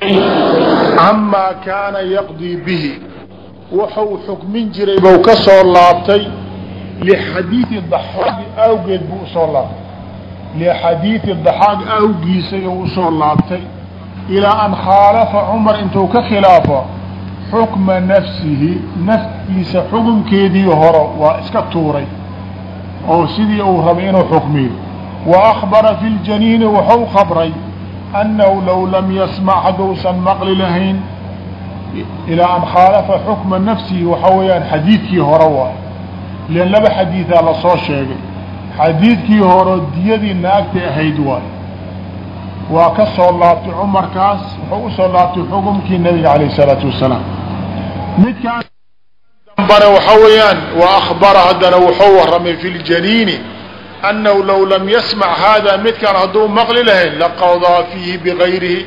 camaa kaana yaqdii bihi. Wuxuu xukmin jiray buu ka soo laabtay. Lixadiidi daxaagi awgeed buu u soo laabtay. Lixadiidi daxaag awgiisay u u soo laabtay. Ilaa an khaalafa cumar intuu ka khilaafo xukma nafsihi naftiisa xukunkeedii horo waa iska tuuray. Oo sidii uu rabay inuu xukmiyo. Wa akbara fi ljaniini wuxuu khabray annahu low lam yasmac hadduusan maqli lahayn ilaa an khaalafa xukma nafsihi waxaa weeyaan xadiidkii hore waay len laba xadiidaa la soo sheegay xadiidkii hore diyadii naagta ahayd waay waa ka soo laabtay cumarkaas wuxuu u soo laabtay xukumkii nabiga alayh isalaatu wasalaam midkaan dambana waxaa weeyaan wa akbara haddana wuxuu waramay fi ljaniini annahu law lam yasmac hada midkaan hadduu maqli lahayn laqadaa fiihi bigayrihi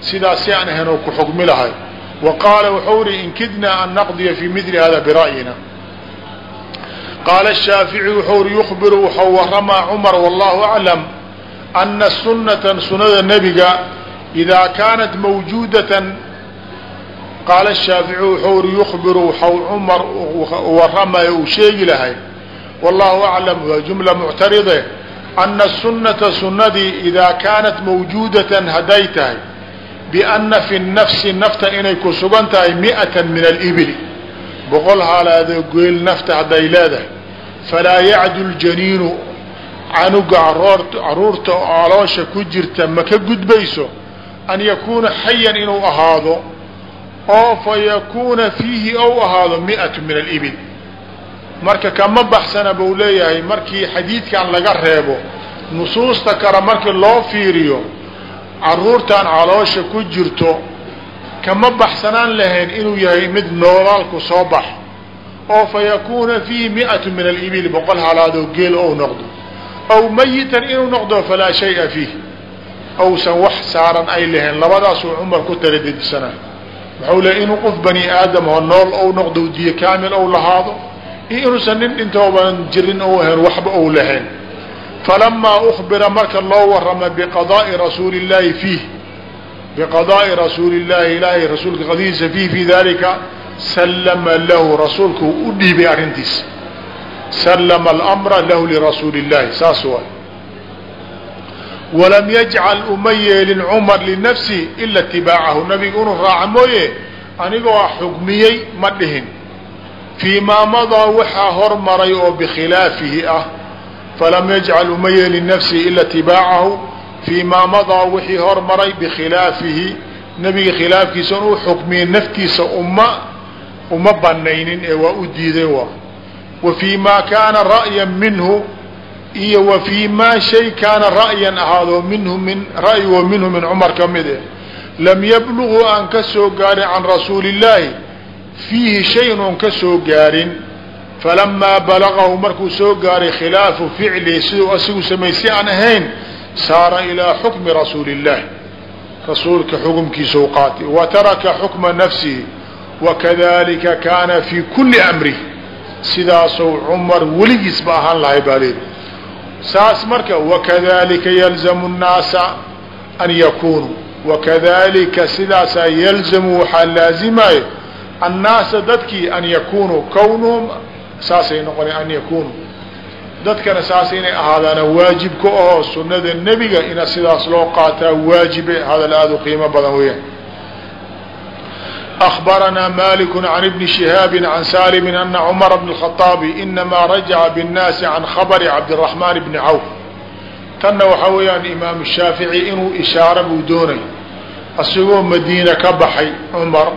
sidaas si aan ahayn oo ku xukmi lahay wa qaala wuxuu ihi inkidnaa an naqdiya fi mili hada bira'yina qaala shaafici wuxuu ihi yukhbiru wuxuu waramaa cumar wallahu aclam ana sunata sunada nebiga idaa kaanat mawjuudatan qaala shaafici wuxuu ihi yukhbiru waxau cumar waramaya uu sheegi lahay wallahu aclam waa jumla muctaride ana sunata sunadii idaa kaanat mawjuudatan hadday tahay biana fi nafsi nafta inay ku sugan tahay mi'atan min alibili boqol haalaadoo geel nafta hadday leedahay falaa yacdu ljaniinu canuga carruurta oo aloosha ku jirta ma ka gudbayso an yakuuna xayan inuu ahaado oo fa yakuuna ou ahaado mi'atu min alibil marka kama baxsana buu leeyahay markii xadiidkan laga reebo nusuusta kale markii loo fiiriyo caruurtan caloosha ku jirto kama baxsanaan lahayn inuu yahay mid noolaalku soo bax. oo fa yakuuna fiihi mi'atu min alibil boqol halaadoo geel ou noqdo. aw mayitan inuu noqdo falaa shaya fiih awsan wax saaran ay lahayn labadaasuu cumar ku taradidsanaa wuxuu leey inuu qof bani aadam oo nool ou noqdo diye kaamil ou lahaado iyo inuusan nin dhintooban jirin ou ahayn waxba ou lahayn. Falamaa ukbira marka loo warama biqadaai rasuuli llaahi fiih biqadaai rasuuli llaahi ilaahay rasuulka qadihiisa fiih fii dalika sallama lahu rasuulku u dhiibay arrintiisa sallama almra lahu lirasuuli llahi saas waay. Walam yajcal uma yeelin cumar linafsihi ila itibaacahu nabiga inuu raaca mooye anigoo xugmiyey ma dhihin fii maa madaa waxaa hormaray oo bikhilaafihi ah. Falam yajcal uma yeelin nafsihi ila itibaacahu fii maa madaa wixii hormaray bikhilaafihi. Nabiga khilaafkiisa inuu xukmiyey naftiisa uma uma banaynin ee waa u diiday waa. Wa fii maa kaana ra'yan minhu. Iyo wa fii maa shay kaana ra'yan ahaado minhu min ra'yi wa minhu min cumar ka mid eh. Lam yabluguu aan ka soo gaarin can rasuuli illaahi fiihi shayn oon ka soo gaarin. falamaa balagahu markuu soo gaaray khilaafu ficlihi siduu asigu samaysi aan ahayn saara ilaa xukmi rasuuli illaahi rasuulka xukumkiisau qaatay wa taraka xukma nafsihi wakadalika kaana fii kuli amrih sidaasou cumar weligiisba ahaan lahay baa leedi saas marka wakadalika yalzamu nnaasa an yakunuu wakadalika sidaasaa yalzamu waxaa laazimayo annaasa dadkii an yakunuu kownuhum saasay noqona an yakunuu dadkana saas inay ahaadaana waajib ka ahoo sunada nebiga ina sidaas loo qaataa waajibe hadal aada u qiimo badan weeyaan أخبرنا مالك عن ابن شهاب عن سالم أن عمر بن الخطاب إنما رجع بالناس عن خبر عبد الرحمن بن عوف tanna waxaa weeyaan imaam shaafici inuu ishaaro buu doonay asigoo madiina ka baxay cumar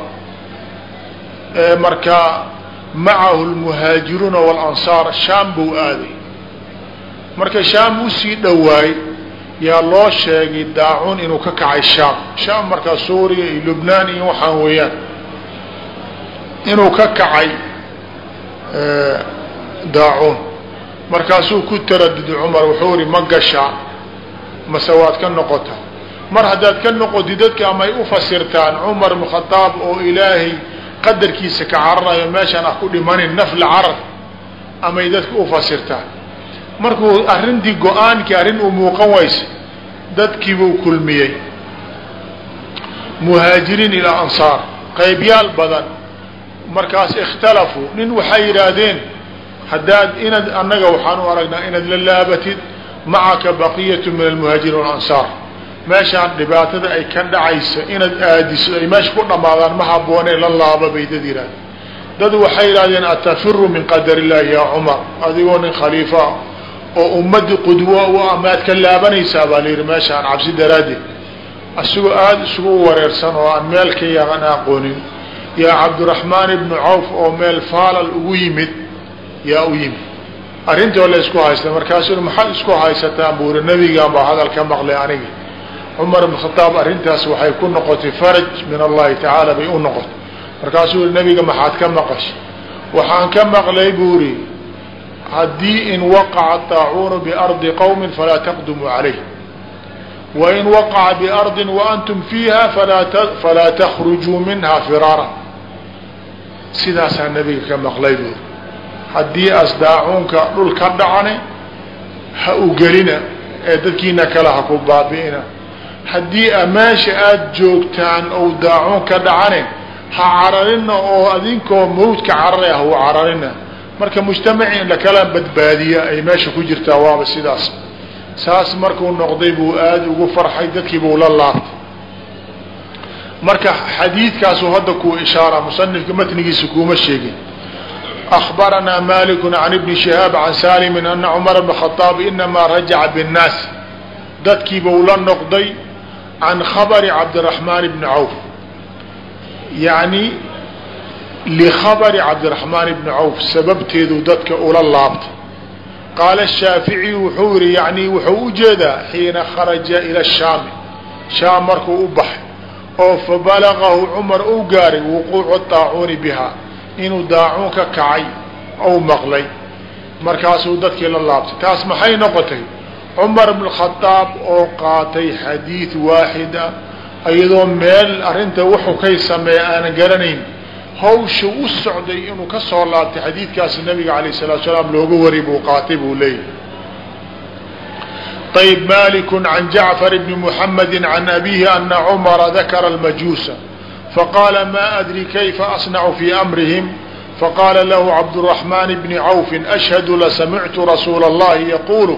markaa macahu lmuhaajiruuna walansaar shaam buu aaday. Marka shaam u sii dhowaay yaa loo sheegay daacun inuu ka kacay shaam. Shaam markaa suuriya iyo lubnaan iyo waxaan weeyaan. Inuu ka kacay daacun. Markaasuu ku taraduday cumar wuxuu ihi ma gashaa mase waad ka noqota mar haddaad ka noqoti dadka amay u fasirtaan cumar bn khadaab oo ilaahay qadarkiisa ka cararayo meeshaan ah ku dhimanin nafla carar amay dadka u fasirtaan. Markuu arrintii go'aankii arrin uu muuqan waysa dadkiibuu kulmiyey. Muhaajiriin ilaa ansaar qaybyaal badan. Markaas ikhtalafuu nin waxay yidhaahdeen haddaad inaad annaga waxaan u aragnaa inaad la laabatid macaka baqiyatu min almuhaajiriin walansaar meeshaan dhibaatada ay ka dhacaysa inaad aadiso ay meesha ku dhammaadaan ma habboonee la laaba bay dad yidhahdeen. Dad waxay yidhahdeen atafiru min qadar illahi yaa cumar. Adigoo nin khaliifaa oo ummadii qudwo u amaad ka laabanaysaa baa la yidhi meeshaan cabsi daraaddeed. Asigoo aada isugu wareersan oo aan meel ka yaqan aqoonin yaa cabdiraxmaan ibnu cawf oo meel faalal ugu yimid yaa u yimid. Arrintii la isku haysta markaasuu maxaad isku haysataan buu uri nabigaan baa hadal ka maqlay aniga cumar ibn khataab arrintaas waxay ku noqotay faraj min allahi tacaala bay u noqotay. Markaasuu uri nabiga maxaad ka maqashay? Waxaan ka maqlay buu uri haddii in waqaca taacuunu biardi qowmin falaa taqdumuu calayh. Wain waqaca biardin waantum fiiha falaa takhrujuu minha firaara. Sidaasaa nabiga ka maqlay buuri haddii asdaacuunka dhul ka dhacane ha u gelina ee dadkiina kale ha ku baabi'ina haddii meesha aada joogtaan ou daacuun ka dhacane ha cararina oo adinkoo mawdka carare ah u cararina marka mujtamacii in lakala badbaadiya ay meesha ku jirtaa waaba sidaas saas markuu noqday buu aada ugu farxay dadkii buu la laabtay marka xadiidkaasuu hadda kuu ishaara musanifka matnigiisa kuuma sheegin أخبرنا مالك عن بن شهاaب عن سالم أن cمر بن خطاaب إنmaa raجaca بالناas dadkii bau la noqday can khabari cabdiraxmaan bni cawf yacni likhabari cabdiraxmaan ibni cawf sababteedu dadka ula laabtay qaala shaaficiy wuxuu yihi yani wuxuu u jeedaa xiina kharaja ila shaami shaam markuu u baxay oo fa balagahu cumar uu gaaray wuquucu daacuuni bihaa inuu daacuun ka kacay ou maqlay markaasuu dadkii la laabtay taas maxay noqotay cumar bn khadaab oo qaatay xadiid waaxid ah iyadoo meel arrinta wuxuu kay sameeya aanan garanayn hawsha u socday inuu ka soo laabtay xadiidkaasi nabiga alayh salatu salaam looga wari buu qaatay buu leeyahay. Ayb malik can jacfar bni muxamadi can abihi ana cumara dakara almajuusa faqaala maa adri kayfa asnacu fii amrihim? Faqaala lahu cabduraxmaan bni cawfin ashhadu lasamictu rasuula allahi yaquulu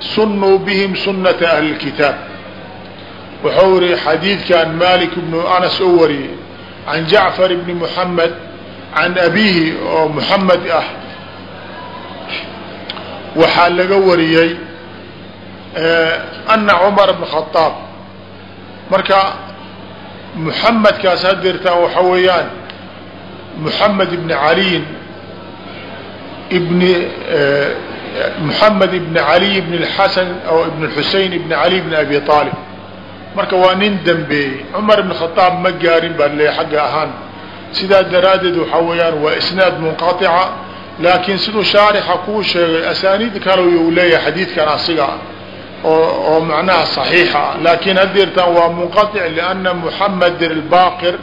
sunuu bihim sunata ahli اkitaab wuxuu yihi xadiidkan malik bnu anas oo wariyey can jacfar bni muxamed can abihi oo muxamed ah waxaa laga wariyey ana cumar bn khaaab marka muxamedkaas hadeertaan waxa weeyaan muxamed ibni caliyin ibni muxamed ibni caliy ibn اlxasan oo ibn xusein ibni cali ibni abi aalib marka waa nin dambeeyey cumar ibn khadaab ma gaarin baa leeya xagga ahaan sidaa daraaddeed waxaa weeyaan waa isnaad munqaطica laakiin siduu shaarixa kuu sheegay asaaniid kale uu leeyahay xadiidkan asiga ah oo macnaha صaxiixa ah laakiin hadeertaan waa munqaطic لأna muxamed اlbaqir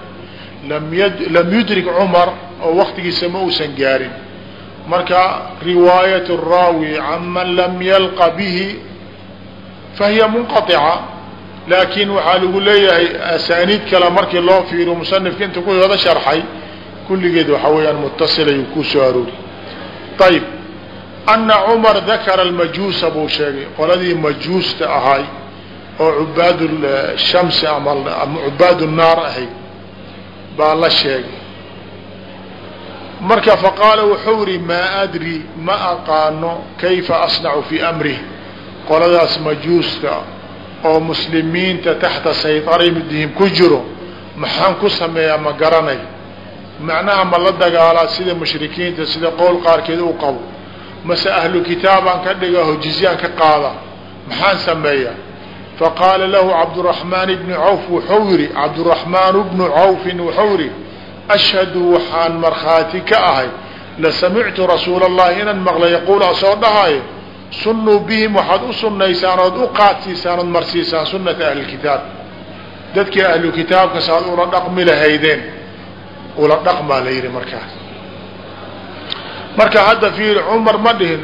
lam yudrik cumar oo waktigiisa ma uusan gaarin marka riwaayaة الraawi can man lam yalqa bihi fahiya munqaطica laakiin waxaa lagu leeyahay asaaniid kale markii loo fiiriyo musanifka inta ku wada sharxay kulligeed waxa weeyaan mutasilay ku soo aroori ayb ana cumar dakara almajuusa buu sheegay qoladii majuusta ahay oo cubaad shamsi ama cubaad naar ahayd baa la sheegay marka faqaala wuxuu yihi maa adri ma aqaano kayfa asnacu fii amrih qoladaas majuusta oo muslimiinta taxta saytaradihim ku jiro maxaan ku sameeyaa ma garanay. Macnaha ma la dagaalaa sida mushrikiinta sida qowl qaarkeed u qabo? Mase ahlu kitaabaan ka dhigaho jizyaan ka qaada maxaan sameeyaa? Faqaala lahu cabduraxmaan ibnu cawf wuxuu yihi cabduraxmaan bnu cawfin wuxuu yihi ashhadu waxaan markhaati ka ahay lasamictu rasuula allahi inaan maqla yaquul asoo dhahayo sunuu bihim waxaad u sunaysaan ood u qaadsiisaan ood marsiisaan sunata ahli kitaab. Dadkii ahlu kitaabka saaad ula dhaqmi lahaydeen. Ula dhaqmaa la yidhi markaas. Marka hadda fiiri cumar ma dhihin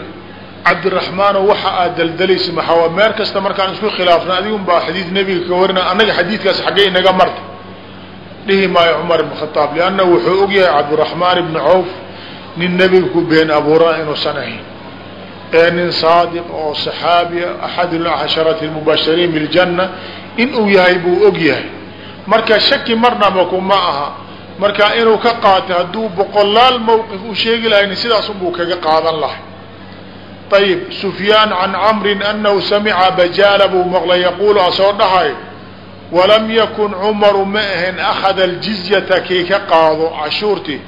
cabdiraxmaano waxa aad daldalaysa maxaa meel kasta markaan isku khilaafna adigun baa xadiid nebiga ka warina annaga xadiidkaas xaggee inaga marta dhihi maayo cumar ibn khaaab lianna wuxuu ogyahay cabdiraxmaan ibni cawf nin nebiga been abuurana inuusan ahayn. Ee nin saadiq oo saxaabiya axad casharati mubashiriin biljanna inuu yahay buu og yahay. Marka shaki marnaba kuma aha. Marka inuu ka qaatay hadduu boqolaal mawqif u sheegi lahayn sidaas unbuu kaga qaadan lahay ayib sufyaan can camrin anahu samica bajaala buu maqlay yaquulu asoo dhahay walam yakun cumaru ma ahayn akhada aljizyata kii ka qaado cashuurtii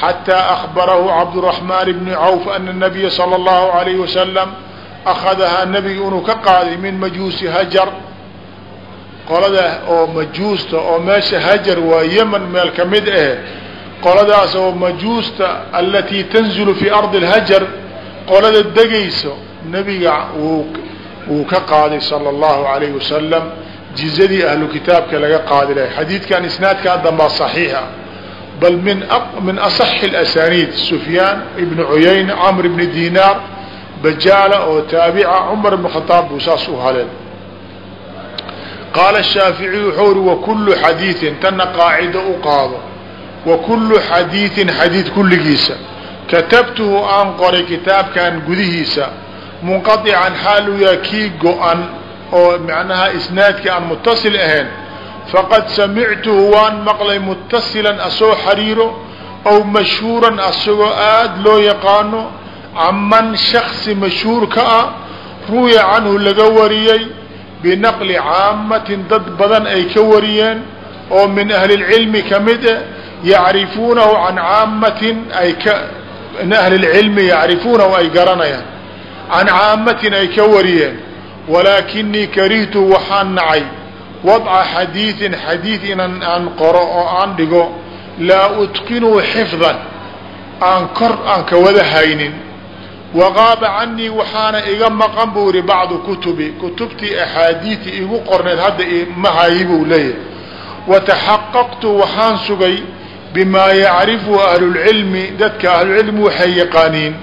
xataa akbarahu cabduraxmaan bni cawf ana nabiya sala allahu alayhi wasalam akhadahaa nebiga inuu ka qaaday min majuusi hajar. Qolada oo majuusta oo meesha hajar waa yeman meel ka mid ah qoladaas oo majuusta alatii tanzilu fii ardi lhajar qolada degayso nebiga wuu ka qaaday sala allahu alayhi wasalam jizadii ahlu kitaabka laga qaadi lahay. Xadiidkan isnaadkan dambaa saxiixa. Bal min asaxi اlasaniid sufyaan ibn cuyayna camr ibni dinaar bajaala oo taabica cumar ibn khadaab buu saas u haleen qaala shaaficiyu wuxuu uri wakulu xadiiin tanna qaacido u qaado wakulu xadiiin xadiid kulligiisa. Katabtuhu aan qoray kitaabkan gudihiisa munqaican xaal uu yaha kii go-an oo macnaha isnaadkii aan mutasil ahayn faqad samictuhu waan maqlay mutasilan asoo xariiro aw mashhuuran asagoo aada loo yaqaano caman shaksi mashhuur ka ah ruwiya canhu laga wariyey binaqli caamatin dad badan ay ka wariyeen oo min ahli lcilmi ka mid ah yacrifuunahu can caamatin ay ka min ahli lcilmi yacrifuunahu ay garanayaan can caamatin ay ka wariyeen walaakinii karihtu waxaan nacay. Wadca xadiidin xadiid inan aan qoro oo aan dhigo laa utqinuu xifdan aan kor aan ka wada haynin. Waqaaba canii waxaana iga maqan buu yihi bacdu kutubi. Kutubtii axaadiidii igu qorneed hadda ma hayi buu leeyahay. Wataxaqaqtu waxaan sugay bimaa yacrifu ahlulcilmi dadka ahlulcilmi waxay yaqaaniin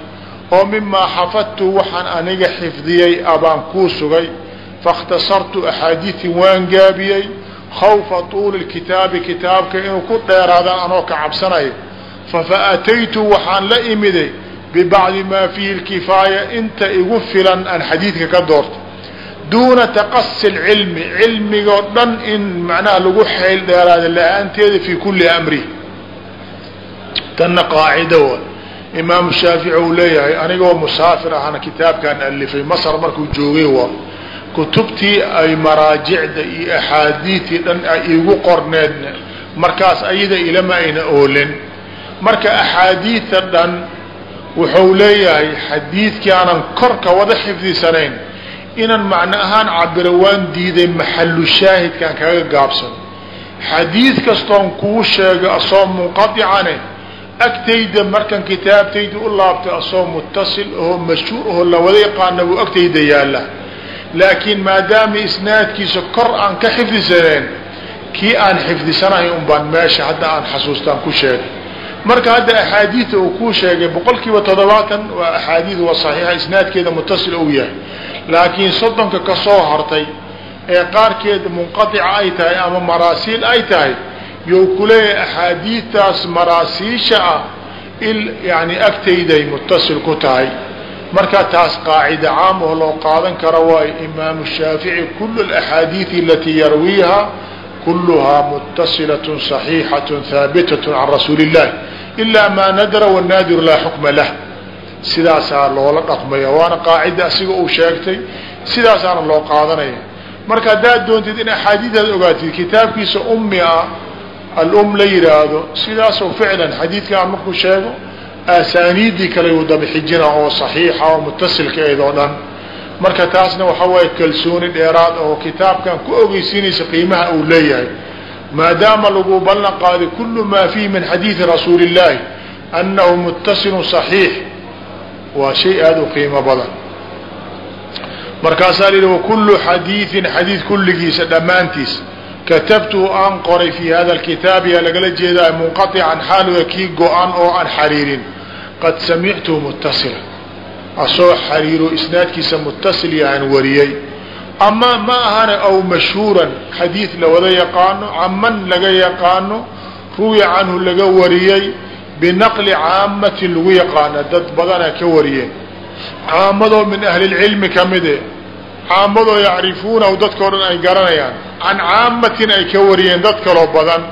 oo mimaa xafadtu waxaan aniga xifdiyey abaan kuu sugay faاkhtasartu axaadiiin waan gaabiyey khawfa tuuli kitaabi kitaabka inuu ku dheeraadaan anoo ka cabsanayo fafaataytu waxaan la imiday bibacdi maa fiihi lkifaaya inta igu filan aan xadiidka ka doorto. Duuna taqasi lcilmi cilmigoo dhan in macnaha lagu xeyl dheeraada la'aanteeda fii kuli amri. Tanna qaacido wa imaamu shaafici uu leeyahay anigoo musaafir ahana kitaabkaan alifay masr markuu joogay waa kutubtii ay maraajicda iyo axaadiidii dhan iigu qorneedna markaas ayada ilama ayna oolin. Marka axaadiida dhan wuxuu leeyahay xadiidkii aanan korka wada xifdisanayn inaan macno ahaan cabiro waan diiday maxalu shaahidkaan kaga gaabsan. Xadiid kastoon kuu sheegay asoo munqaicane agtayda markan kitaabtayda u laabtay asoo mutasil oo mashhuur oo lawada yaqaana buu agtayda yaalla laakiin maadaama isnaadkiisa kor aan ka xifdisaneen kii aan xifdisanahay un baan meesha hadda aan xasuustaan ku sheegay. Marka hadda axaadiida uu kuu sheegay boqol kiiba toddobaatan waa axaadiid waa saxiixa isnaadkeeda mutasil ou yahay. Laakiin soddonka ka soo hartay ee qaarkeeda munqatica ay tahay ama maraasiil ay tahay you kuleeyahay axaadiistaas maraasiisha ah yani agtayday mutasil ku tahay. Marka taas qaacida caam oo loo qaadan karo waayo imaamu shaafici kulu alaxaadiidi alatii yarwiiha kuluhaa mutasilatun صaxiixatun haabitatun can rasuuli اllahi ilaa maa nadra wanaadiru laa xukma lah. Sidaasaa loola dhaqmaya waana qaacida asiga uu sheegtay sidaasaana loo qaadanaya. Marka haddaad doontid in axaadiidaad ogaatid kitaabkiisa umi ah alum la yidhaahdo sidaasoo ficlan xadiidkaan markuu sheego asaaniidii kale uu dabxijina oo saxiixa oo mutasilka eed oo dhan. Marka taasna waxa waaye kalsooni dheeraad oo kitaabkan ku ogeysiinaysa qiimaha uu leeyahay. Maadaama lagu ballan qaaday kulu maa fiihi min xadiidi rasuuli illaahi annahu muttasilun صaxiix waa shay aada u qiimo badan. Markaasaa la yidhi wakulu xadiidin xadiid kulligiisa dhammaantiis katabtuhu aan qoray fii hada alkitaabi yaa lagala jeedaa munqaican xaaluga kii go-an oo aan xariirin qad samictuhu mutasila asoo xariiro isnaadkiisa mutasil yahaan wariyey ama ma ahane aw mashhuuran xadiid lawada yaqaano caman laga yaqaano ruwiya canhu laga wariyey binaqli caamatin lagu yaqaana dad badana ka wariyeen caamadoo min ahli lcilmi kamide caamadoo yacrifuunahu dadkao dhan ay garanayaan. Can caamatin ay ka wariyeen dad kaloo badan.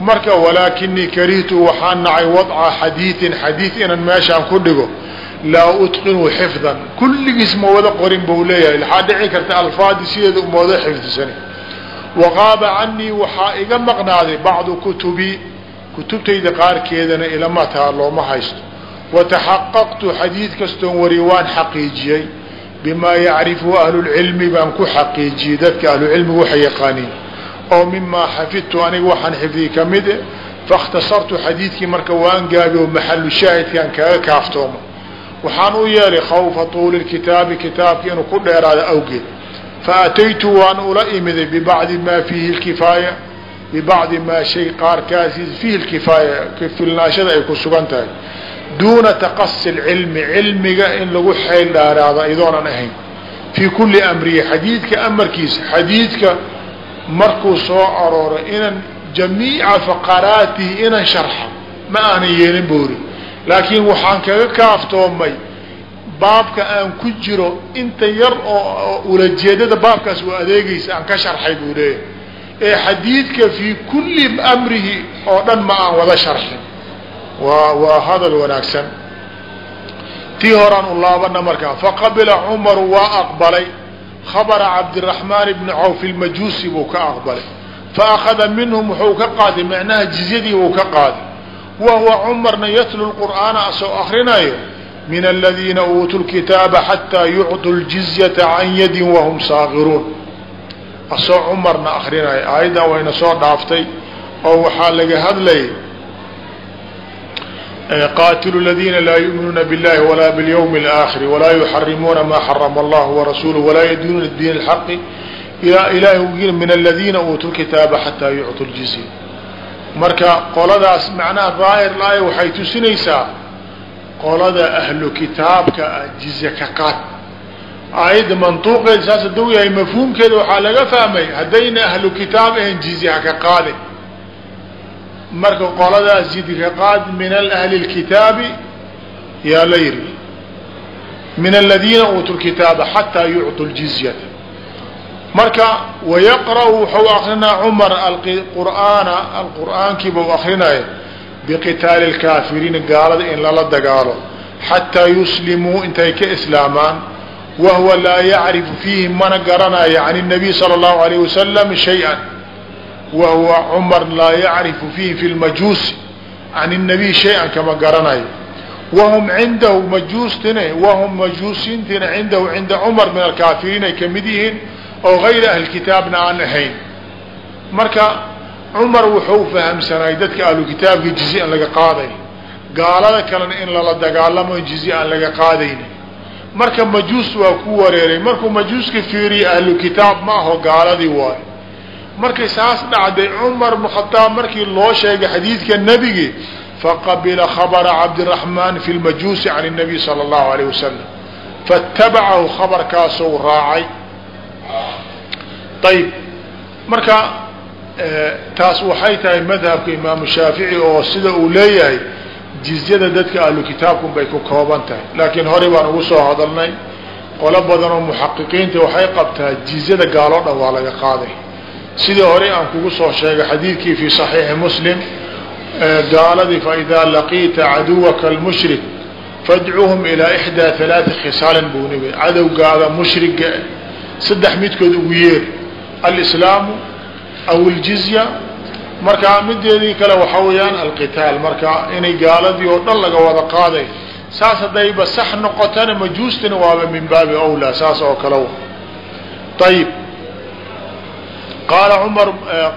Marka walaakinii karihtu waxaan nacay wadca xadiiin xadiid inaan meeshaan ku dhigo laa utqinu xifdan. Kulligiis ma wada qorin buu leeyahay. Waxaa dhici karta alfaadi sideeda umawada xifdisani? Waqaaba canii waxaa iga maqnaaday bacdu kutubii kutubtayda qaarkeedana ilama taa looma haysto. Wataxaqaqtu xadiid kastoon wari waan xaqiijiyey bimaa yacrifuhu ahlulcilmi baan ku xaqiijiyey. Dadka ahlucilmigu waxay yaqaaniin oo mimaa xafidtu aniga waxaan xifdiy ka mid e faاkhtasartu xadiidkii marka waan gaabi oo maxalu shaahidkaan kaga kaaftooma waxaan u yeelay khawfa tuuli kitaabi kitaabki inuu ku dheeraado awgeed. Faataytu waan ula imiday bibacdi maa fiihi kifaaya bibacdi maa shay qaarkaasi fiihi kifaaya filnaashada ay ku sugan tahay duuna taqasi lcilmi cilmiga in lagu xeyl dhaaraado idoonan ahayn fii kulli amrihi xadiidka amarkiisa xadiidka markuu soo arooro inan jamiica faqaraatihi inan sharxa ma aanan yeelin buuri laakiin waxaan kaga kaaftoomay baabka aan ku jiro inta yar oo ulajeedada baabkaas u adeegaysa aan ka sharxay buu leeyahay ee xadiidka fii kulli amrihi oo dhan ma aan wada sharxin waa waa hadal wanaagsan. Tii horaan u laabana markaa faqabila cumaru waa aqbalay. Khabara cabdiraxmaan bni cawf ilmajuusi buu ka aqbalay. Faakada minhum wuxuu ka qaaday macnaha jizyadii buu ka qaaday wahuwa cumarna yatlu lqur'aana asoo akrinayo min aladiina uutuu lkitaaba xataa yucطuu ljizyata can yadin wahum saagiruun asoo cumarna akrinayo aayaddan wayna soo dhaaftay oo waxaa laga hadlayay qaatilu ladiina laa yuminuuna biاllahi walaa biاlyawmi اlآakhiri walaa yuxarimuuna maa xarama allah warasuuluh walaa yadiinuuna diin اlxaqi ilahi min aladiina uutuu lkitaaba xataa yucطuu ljizya marka qoladaas macnaha daahir laaya waxay tusinaysaa qolada ahlu kitaabka ah jizya ka qaad aayadda mantuuqeeda saas haduu yahay mafhuumkeeda waxaa laga fahmay haddayna ahlu kitaab ahayn jizya haka qaade marka qoladaas jidka qaad min ahli اlkitaabi yaa la yiri min aladiina uutuu lkitaaba xataa yucطuu ljizyata marka wayaqra'u wuxuu akrinaa cumar qur'aana alqur'aankiiba u akrinaya biqitaali اlkaafiriina gaalada in lala dagaalo xataa yuslimuu intay ka islaamaan wahuwa laa yacrifu fiihi mana garanayo can الnabiy salى اllahu alayh wasalam shayئa wahuwa cumar laa yacrifu fiihi fi lmajuusi can الnabiy shay-an kama garanayo wahum cindahu majuustine wahum majuusiintina cindahu cinda cumar min alkaafiriin ay ka mid yihiin oo gayra ahli kitaabna aan ahayn marka cumar wuxuu fahamsanay dadka ahlu kitaabka jizi laga qaaday gaalada kalena in lala dagaalamo jizi laga qaadayni marka majuus waa ku wareeray markuu majuuska fiiriya ahlu kitaab ma aho gaaladii waayo markay saas dhacday cumar bnu khadaab markii loo sheegay xadiidka nebigi faqabila khabara cabdiraxmaan fi lmajuusi can الnabiy salى اllahu alayh wasalam faاtabacahu khabarkaasou raacay ayb marka taas waxay tahay madhabka imaamu shaafici oo sida uu leeyahay jizyada dadka ahlu kitaabkun bay ku kooban tahay laakiin horey baan ugu soo hadalnay qolo badan oo muxaqiqiinta waxay qabtaa jizyada gaaloo dhan waa laga qaaday sidii horey aan kugu soo sheegay xadiidkii fi صaxiixi muslim gaaladii faidaa laqiita caduwaka اlmushrik fadcuhum ilaa ixdaa ثalaثa khisaalin buu nimi cadowgaada mushriga saddex midkood ugu yeer alislaamu aw اljizya marka mideedii kale waxa weeyaan alqitaal marka inay gaaladii oo dhan laga wada qaaday saas haddayba sax noqotana majuustina waaba min baabi awlaa saas oo kale ayib qaala cumar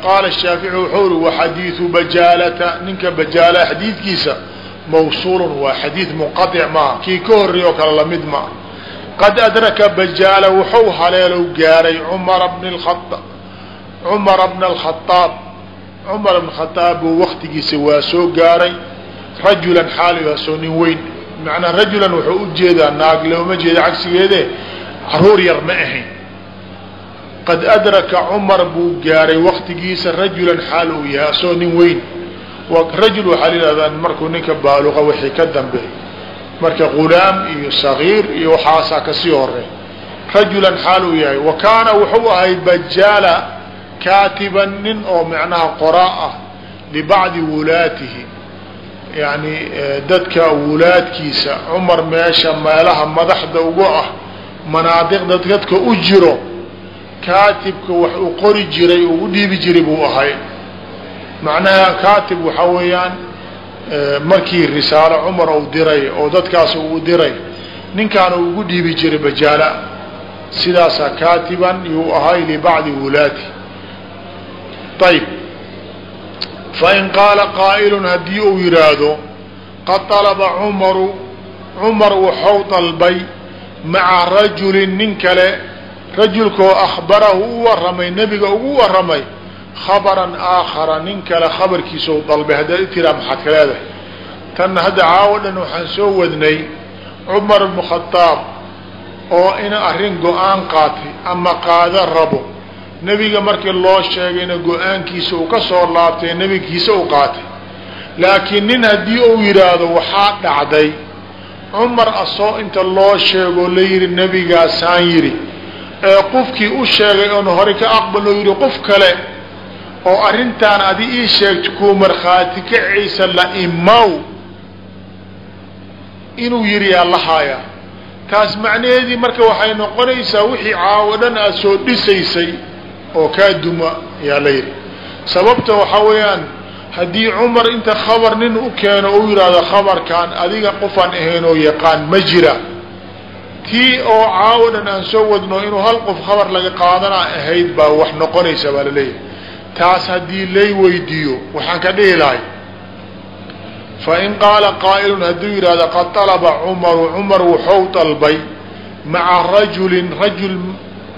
qaala shaafici wuxuu uri waxadiidu bajaalata ninka bajaala xadiidkiisa mawsuulun waa xadiid munqaطic maaha kii ka horreey oo kale la mid maa qad adraka bajaala wuxuu haleelow gaaray cumara bn cumara bna alkhaaab cumar bn khaaab buu waktigiisa waa soo gaaray rajulan xaaligaasoo nin weyn macnaa rajulan wuxuu u jeedaa naag looma jeeda cagsigeede carruur yar ma ahayn qad adraka cumar buu gaaray waktigiisa rajulan xaal uu yahay asoo nin weyn. Rajul waxaa layihahdaa markuu ninka baaluqa wixii ka dambeey marka gulaam iyo sagiir iyo waxaasaa ka sii horey rajulan xaal uu yahay. Wa kaana wuxuu ahay bajaala kaatiban nin oo macnaha qoraa ah libacdi wulaatihi. Yani dadka wulaadkiisa. Cumar meesha meelaha madaxda uga ah manaadiqda dadka u jiro kaatibka wax uu qori jiray uu u dhiibi jiray buu ahay. Macnaha kaatib waxaa weeyaan markii risaalo cumar uu diray oo dadkaas uu diray ninkaana ugu dhiibi jiray bajaala. Sidaasaa kaatiban yuu ahay libacdi wulaati. Ayb fain qaala qaa'ilun haddii uu yidhaahdo qad طalaba cumaru cumar wuxuu dalbay maca rajulin nin kale rajulkoo akhbarahu u waramay nebiga ugu waramay khabaran aakhara nin kale khabarkiisau dalbay haddaad tiraa maxaad ka leedahay? Tanna hadda caawo dhan waxaan soo wadnay cumar bnu khadaab oo ina arrin go'aan qaatay ama qaada rabo. Nebiga markii loo sheegayna go'aankiisa uu ka soo laabtay nebigiisa u qaatay. Laakiin nin haddii uu yidhaahdo waxaa dhacday cumar asoo inta loo sheegoo la yidhi nebigaasaan yidhi ee qofkii u sheegay oon hore ka aqbal yidhi qof kale oo arrintaan adi ii sheegta kuu markhaati kacaysa la imaw inuu yidhi yaa la taas macnaheedii marka waxay noqonaysaa wixii caawo dhan aada soo dhisaysay oo kaa duma yaa la yidhi. Sababta waxaa weeyaan haddii cumar inta khabar nin u keeno u yidhaahdo khabarkaan adiga qofaan ahayn oo yaqaan ma jira tii oo caawo aan soo wadno inuu hal qof khabar laga qaadanaa ahayd baa wax noqonaysa baa la leeyahay taas haddii lay weydiiyo waxaan ka dhihi lahay. Fain qaala qaa'ilun hadduu yidhahdo qad talaba cumaru cumar wuxuu dalbay maca rajulin rajul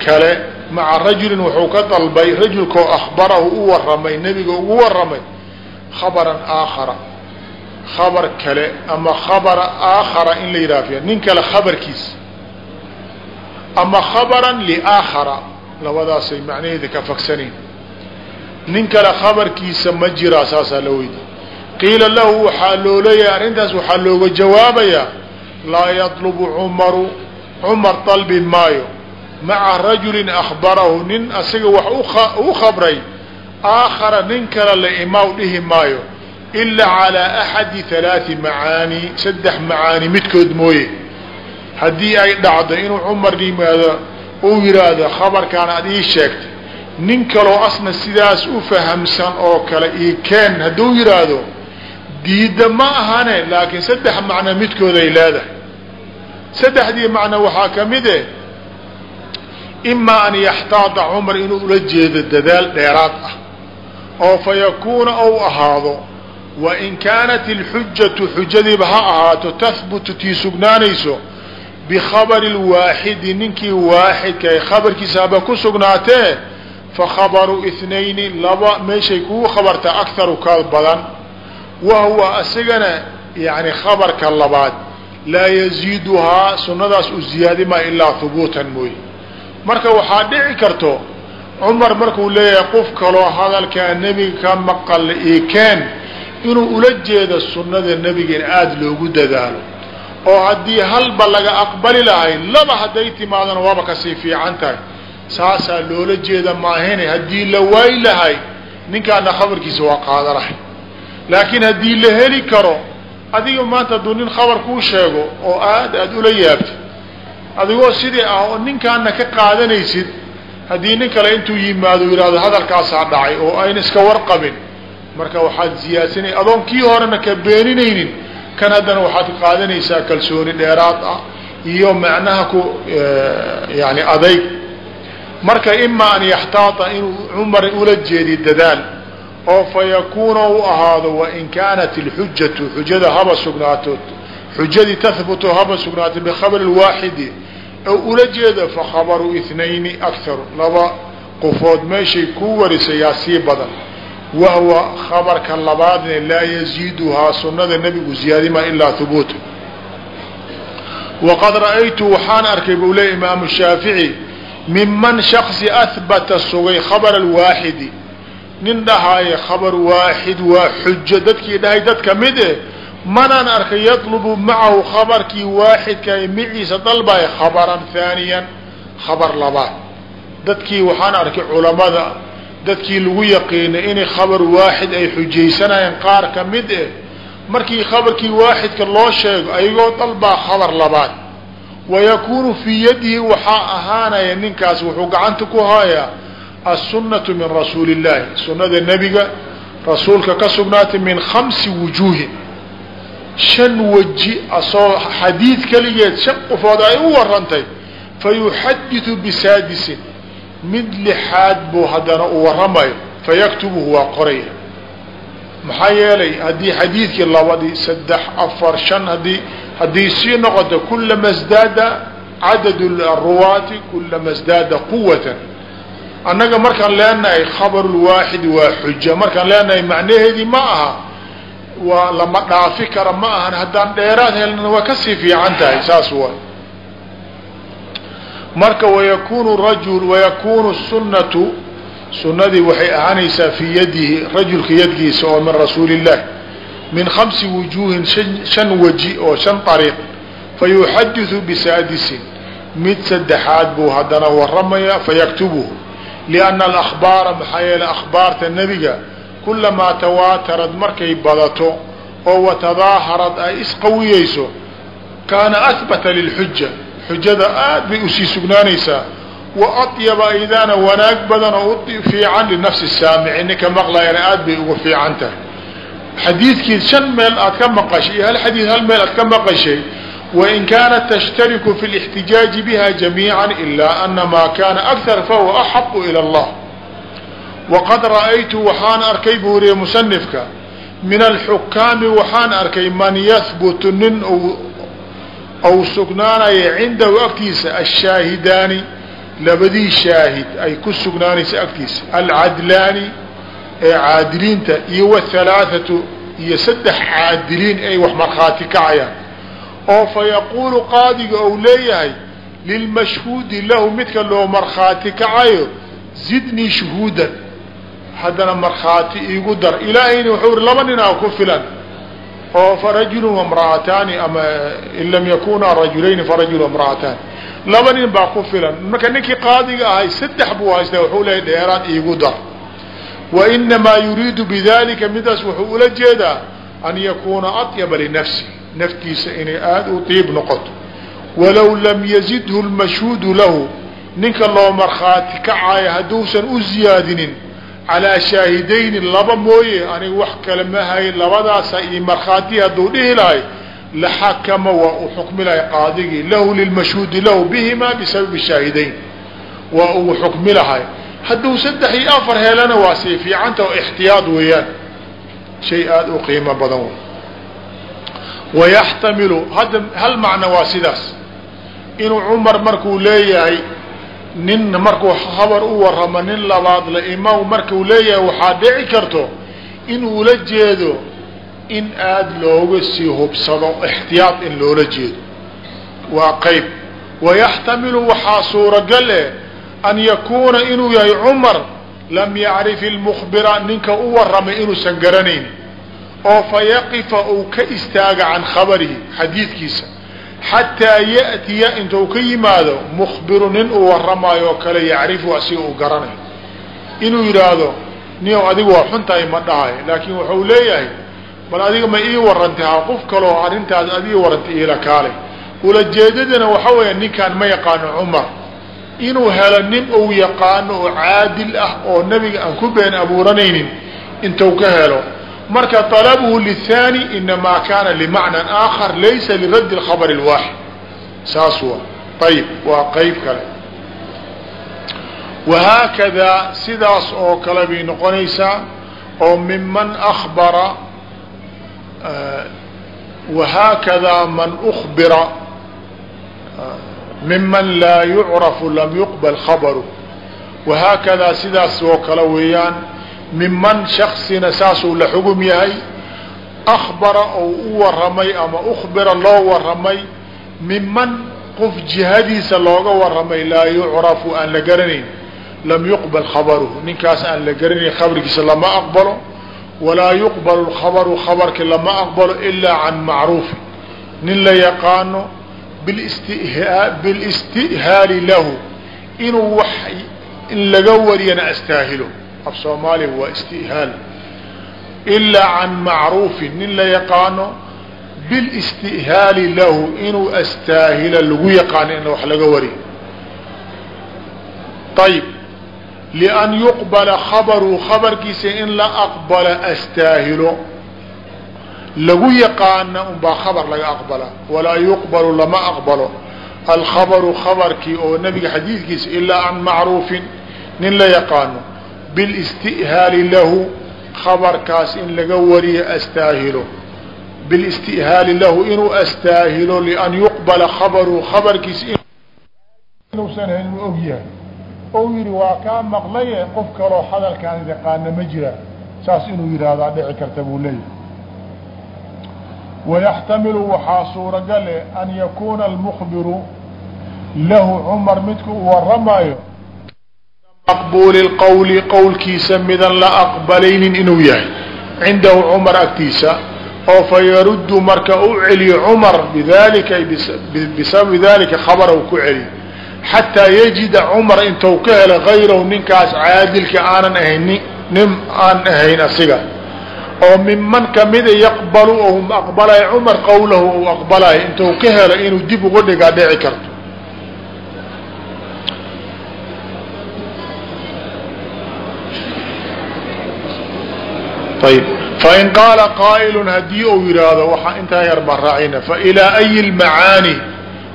kale maca rajulin wuxuu ka dalbay rajulkoo akhbarahu u waramay nebiga ugu waramay khabaran aakhara khabar kale ama khabara aakhara in la yidhahdo nin kale khabarkiisa ama khabaran liaakhara labadaasay macnaheeda ka fagsanayn nin kale khabarkiisa ma jiraa saasaa la weydiy qiila lahu waxaa loo leeyahay arrintaas waxaa looga jawaabayaa laa yatlubu cumaru cumar dalbi maayo maca rajulin akhbarahu nin asaga wax u khabray aakhara nin kale la imaaw dhihi maayo ilaa calaa axadi halaati macaani saddex macaani midkood mooye haddii ay dhacdo inuu cumar yimaado uu yidhaahdo khabarkaan aad ii sheegtay. Nin kaloo asna sidaas u fahamsan oo kale ii keen hadduu yidhaahdo diidda ma ahane laakiin saddex macno midkooday leedahay. Saddexdii macno waxaa ka mid eh imaa an yaxtaada cumar inuu ula jeedo dadaal dheeraad ah oo fa yakuuna ou ahaado wain kaanat ilxujatu xujadiiba ha ahaato tahbutu tii sugnaanayso bikhabari lwaaxidi ninkii waaxidka ay khabarkiisa haba ku sugnaatee fa khabaru ithnayni laba meeshay kugu khabartaa akharu ka badan wa huwa asigana yani khabarka labaad laa yaziiduhaa sunnadaas u ziyaadima ilaa hubuutan mooye marka waxaa dhici karto cumar markuu leeyahay qof kaloo hadalkaa nebiga ka maqal ikeen inuu ula jeedo sunnada nebiga in aada loogu dadaalo oo haddii halba laga aqbali lahay laba hadday timaadana waaba ka sii fiican tahay saasaa loola jeeda maahane haddii la waayi lahay ninkaana khabarkiisa waa qaadanahay laakiin haddii la heli karo adiga maanta hadduu nin khabar kuu sheego oo aad aad ula yaabtid adigoo sidii ah oo ninkaana ka qaadanaysid haddii nin kale intuu yimaado yidhahdo hadalkaasaa dhacay oo ayna iska warqabin marka waxaad ziyaadsanay adoon kii horena ka beeninaynin kan haddana waxaad qaadanaysaa kalsooni dheeraad ah iyo macnaha ku yani adayg. Marka ima an yaxtaata inuu cumar ula jeedi dadaal oo fa yakuuna u ahaado wain kaanat ilxujatu xujada haba sugnaato xujadii tahbutu haba sugnaato bikhabari waaxidi oo ula jeeda fakhabaru ithnayni akharu laba qofood meeshay kuu warisay sii badan wahwa khabarka labaadne laa yaziiduhaa sunada nebigu ziyaadima ilaa hubuuta waqad ra'aytu waxaan arkay buu leey imaamu shaafici miman shaksi ahbata sugay khabar alwaaxidi nin dhahaaye khabar waaxid waa xujo dadkii dhahay dad ka mid eh manaan arkay yatlubu macahu khabarkii waaxidka maciisa dalbaya khabaran haaniyan khabar labaad dadkii waxaan arkay culamada dadkii lagu yaqiinay inay khabar waaxid ay xujaysanayeen qaar ka mid eh markii khabarkii waaxidka loo sheego ayagoo dalbaa khabar labaad. Wayakuunu fii yadihi waxaa ahaanaya ninkaas wuxuu gacanta ku hayaa assunnatu min rasuuli illaahi sunnada nebiga rasuulka ka sugnaatay min khamsi wujuuhin. Shan weji asoo xadiid keligeed shan qofood ay u warantay fayuxadiثu bisaadisin mid lixaad buu haddana u waramayo fayaktubuhu waa qoraya. Maxaa yeelay haddii xadiidkii labadii saddex afar shan haddii haddii sii noqoto kulama sdaada cadad aruwaati kulama sdaada quwatan annaga markaan leenahay khabar lwaaxid waa xuja markaan leenahay macnaheedii ma aha waa lama dhaafi kara ma ahan haddaan dheeraad helnana waa ka sii fiican tahay saas wa marka wayakunu rajul wayakunu sunnatu sunadii waxay ahaanaysaa fii yadihi rajulka yadkiisa oo min rasuuli illahi min khamsi wujuuhin shan waji oo shan ariiq fayuxadiثu bisaadisin mid saddexaad buu haddana waramaya fayaktubuhu lianna alahbaara maxaa yeele akhbaarta nebiga kulamaa tawaatarad markay badato oo watadaaharad ay isqawiyeyso kaana ahbata lilxuja xujada aad bay usii sugnaanaysaa wa atyaba aydaana wanaag badan oo u fiican linafsi saamici ninka maqlayana aad bay ugu fiican tahay xadiidkii shan meel aad ka maqashay iyo hal xadiid hal meel aad ka maqashay wain kaanat tashtariku fi اlاxtijaaji biha jamiica ilaa ana maa kana akar fahuwa axaqu ilى اllah waqad ra'aytu waxaan arkay buu riye musanifka min alxukaami waxaan arkay man yahbutu nin ou sugnaanaya cindahu agtiisa ashaahidaani labadii shaahid ay ku sugnaanaysa agtiisa alcadlaani ee caadiliinta iyo whalaathatu iyo saddex caadiliin ay wax markhaati kacayaan oo fa yaquulu qaadiga ou leeyahay lilmashhuudi lahu midka loo markhaati kacayo zidnii shuhuudan haddana markhaati iigu dar ilaahayna wuxuu iri laba ninaa ku filan oo farajulu wamra'ataani ama in lam yakuna rajulayni farajul wamra'ataani laba nin baa ku filan. Marka ninkii qaadiga ahay saddex buu haystaa wuxuu leeyahy dheeraad iigu dar. Wa inamaa yuriidu bidalika midaas wuxuu ula jeedaa an yakuuna atyaba linafsi naftiisa inay aada u diib noqoto. Walow lam yazidhu lmashhuudu lahu ninka loo markhaati kacaaya hadduusan u ziyaadinin calaa shaahidayni laba mooye aniga wax kale ma hayn labadaasa iyo markhaati hadduu dhihi lahay laxakama waa uu xukmi lahay qaadigii. Lahu lilmashhuudi lahu bihima bisababi shaahidayn waa uu xukmi lahay hadduu saddex iyo afar helana waa sii fiicanta oo ixtiyaad weeyaan. Shay aada u qiimo badan wey wayaxtamilu hadda hal macno waa sidaas. Inuu cumar markuu leeyahay nin markuu habar u waramo nin labaad la imaw markuu leeyahay waxaa dhici karto inuu la jeedo in aada looga sii hubsado ixtiyaad in loola jeedo. Waa qayb. Wayaxtamilu waxaa suuragal eh an yakuuna inuu yahay cumar lam yacrif ilmukhbira ninka u waramay inuusan garanayn oo fa yaqifa uu ka istaaga can khabarihi xadiidkiisa xataa ya'tiya intuu ka yimaado mukhbiru nin uu warramaayo oo kale yacrifu asiga uu garanayo inuu yidhaahdo niyow adigu waa xuntahay ma dhahay laakiin wuxuu leeyahay bal adiga ma ii warantay ha qof kaloo arrintaas ad ii warantay iila kaalay ulajeedadana waxa weeya ninkaan ma yaqaano cumar inuu helo nin uu yaqaano oo caadil ah oo nebiga aan ku been abuuranaynin intuu ka helo marka طلبه للثاني إنما كان لمعنى آخر laysa لرد الخبر الواحد saas w ayb waa qayb kale وهاakذا sidaas oo kale bay noqonaysaa oo miman أخبرa وهاakذا man أخبرa miman laa يعرف لم يقبل خبره وهاakذا sidaas oo kale weeyaan miman shaksina saasuu la xugum yahay. Akhbara ou u waramay ama ukhbira loo waramay miman qof jihadiisa looga waramay laa yucrafu aan la garanayn. Lam yuqbal khabaruhu ninkaas aan la garanayn khabarkiisa lama aqbalo. Walaa yuqbalu lkhabaru khabarki lama aqbalo ilaa can macruufi nin la yaqaano bilistihhaali lahu inuu wax in laga wariyana astaahilo af soomaaliya waa istihhaal ilaa can macruufin nin la yaqaano bilistihhaali lahu inuu astaahila lagu yaqaano in wax laga wariyo ayib lian yuqbala khabaru khabarkiisa in la aqbala astaahilo. Lagu yaqaana unbaa khabar laga aqbala. Walaa yuqbalu lama aqbalo. Alkhabaru khabarkii oo nabiga xadiidkiisa ilaa can macruufin nin la yaqaano bilistihhaali lahu khabarkaas in laga wariyo astaahilo bilistihhaali lahu inuu astaahilo lian yuqbala khabaru khabarkiisa inuusan hayn og yahay ou yidhi waa kaa maqlaye qof kaloo hadalkaan yaqaana ma jira saas inuu yidhaahdaa dhici karta buu leeyahay wayaxtamilu waxaa suuragale an yakuuna almukbiru lahu cumar midku uu waramayo maqbuuli lqowli qowlkiisa midan la aqbalaynin inuu yahay. cindahu cumar agtiisa oo fa yaruddu marka u celiyo cumar bidalika bisababi dalika khabara u ku celiyo xataa yajida cumar intuu ka helo gayrahu ninkaas caadilka aanan ahayn nin aan ahayn asiga. Oo minman kamida yaqbalu ou aqbalaya cumar qawlahu ou aqbalaya intuu ka helo inuu dib ugu dhigaa dhici karto ayb fain qaala qaa'ilun haddii uu yidhaahdo waxaa intaa yar baan raacina failaa ayi lmacaani